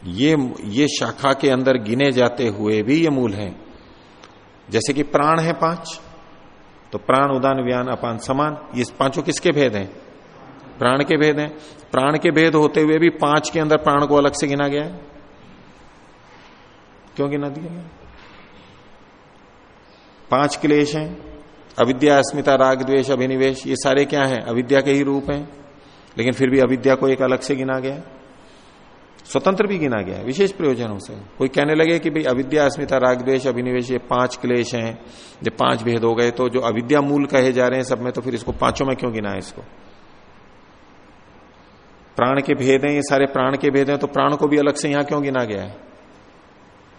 ये ये शाखा के अंदर गिने जाते हुए भी ये मूल है। जैसे कि प्राण है पाँच तो प्राण, उदान, व्यान, अपान, समान, ये पाँचों किसके भेद हैं? प्राण के भेद हैं। प्राण के भेद होते हुए भी पाँच के अंदर प्राण को अलग से गिना गया है। क्यों गिना दिया गया? पाँच क्लेश हैं। अविद्या, अस्मिता, राग द्वेश अभिनिवेश, ये सारे क्या हैं? अविद्या के ही रूप हैं। लेकिन फिर भी अविद्या को एक अलग से गिना गया। स्वतंत्र भी गिना गया, विशेष प्रयोजनों से। कोई कहने लगे कि भाई अविद्या, अस्मिता, राग द्वेश अभिनिवेश, ये पाँच क्लेश हैं। जब पाँच भेद हो गए तो जो अविद्या मूल कहे जा रहे हैं सब में तो फिर इसको पाँचों में क्यों गिना है इसको? प्राण के भेद हैं, ये सारे प्राण के भेद हैं तो प्राण को भी अलग से यहाँ क्यों गिना गया है?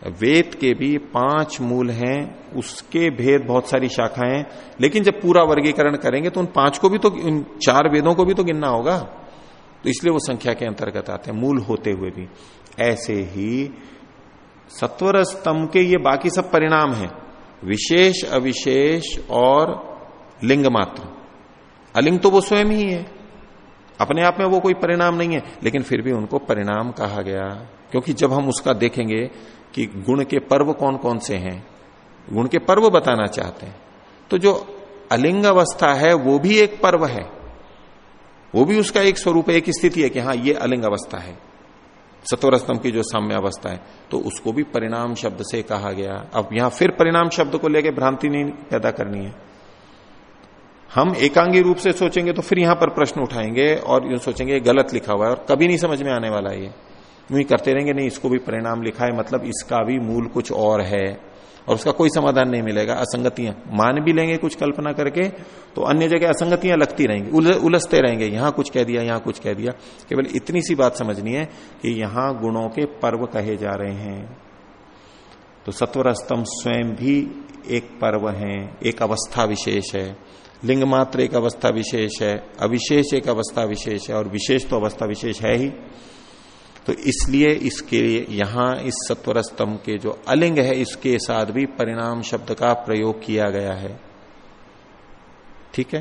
वेद के भी पाँच मूल हैं, उसके भेद बहुत सारी शाखाएँ लेकिन जब पूरा वर्गीकरण करेंगे तो उन पाँच को भी तो इन चार वेदों को भी तो गिनना होगा। तो इसलिए वो संख्या के अंतर्गत आते हैं, मूल होते हुए भी। ऐसे ही सत्वर स्तंभ के ये बाकी सब परिणाम हैं, विशेष, अविशेष और लिंग मात्र। अलिंग तो वो स्वयं ही है। अपने आप में वो कोई परिणाम नहीं है, लेकिन फिर भी उनको परिणाम कहा गया। क्योंकि जब हम उसका देखेंगे कि गुण के पर्व कौन कौन से हैं? गुण के पर्व बताना चाहते हैं। तो जो अलिंग अवस्था है, वो भी एक पर्व है। वो भी उसका एक स्वरूप एक स्थिति है कि हाँ ये अलिंग अवस्था है। सत्वर स्तंभ की जो साम्य अवस्था है तो उसको भी परिणाम शब्द से कहा गया। अब यहाँ फिर परिणाम शब्द को लेकर भ्रांति नहीं पैदा करनी है। हम एकांगी रूप से सोचेंगे तो फिर यहाँ पर प्रश्न उठाएँगे और यूँ सोचेंगे गलत लिखा हुआ है और कभी नहीं समझ में आने वाला ये। यूँ करते रहेंगे, नहीं, इसको भी परिणाम लिखा है मतलब इसका भी मूल कुछ और है, और उसका कोई समाधान नहीं मिलेगा, असंगतियाँ। मान भी लेंगे कुछ कल्पना करके तो अन्य जगह असंगतियाँ लगती रहेंगी उलझते रहेंगे, यहाँ कुछ कह दिया, यहाँ कुछ कह दिया। केवल इतनी सी बात समझनी है कि यहाँ गुणों के पर्व कहे जा रहे हैं। तो सत्वर स्तंभ स्वयं भी एक पर्व है, एक अवस्था विशेष है। लिंग मात्र एक अवस्था विशेष है, अविशेष एक अवस्था विशेष है, और विशेष तो अवस्था विशेष है ही। तो इसलिए इसके लिए यहाँ इस सत्वर स्तंभ के जो अलिंग है, इसके साथ भी परिणाम शब्द का प्रयोग किया गया है। ठीक है?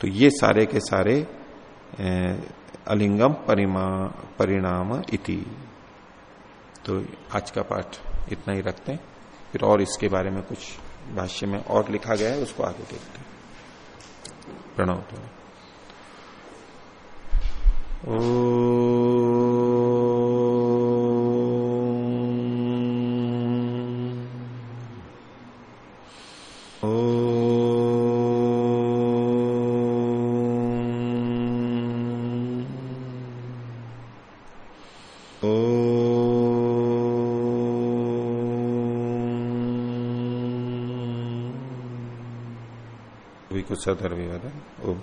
तो ये सारे के सारे अलिंगम परिमा, परिणाम इति। तो आज का पाठ इतना ही रखते हैं। फिर और इसके बारे में कुछ भाष्य में और लिखा गया है, उसको आगे देखते हैं। प्रणव कुछ सदर्भ ओम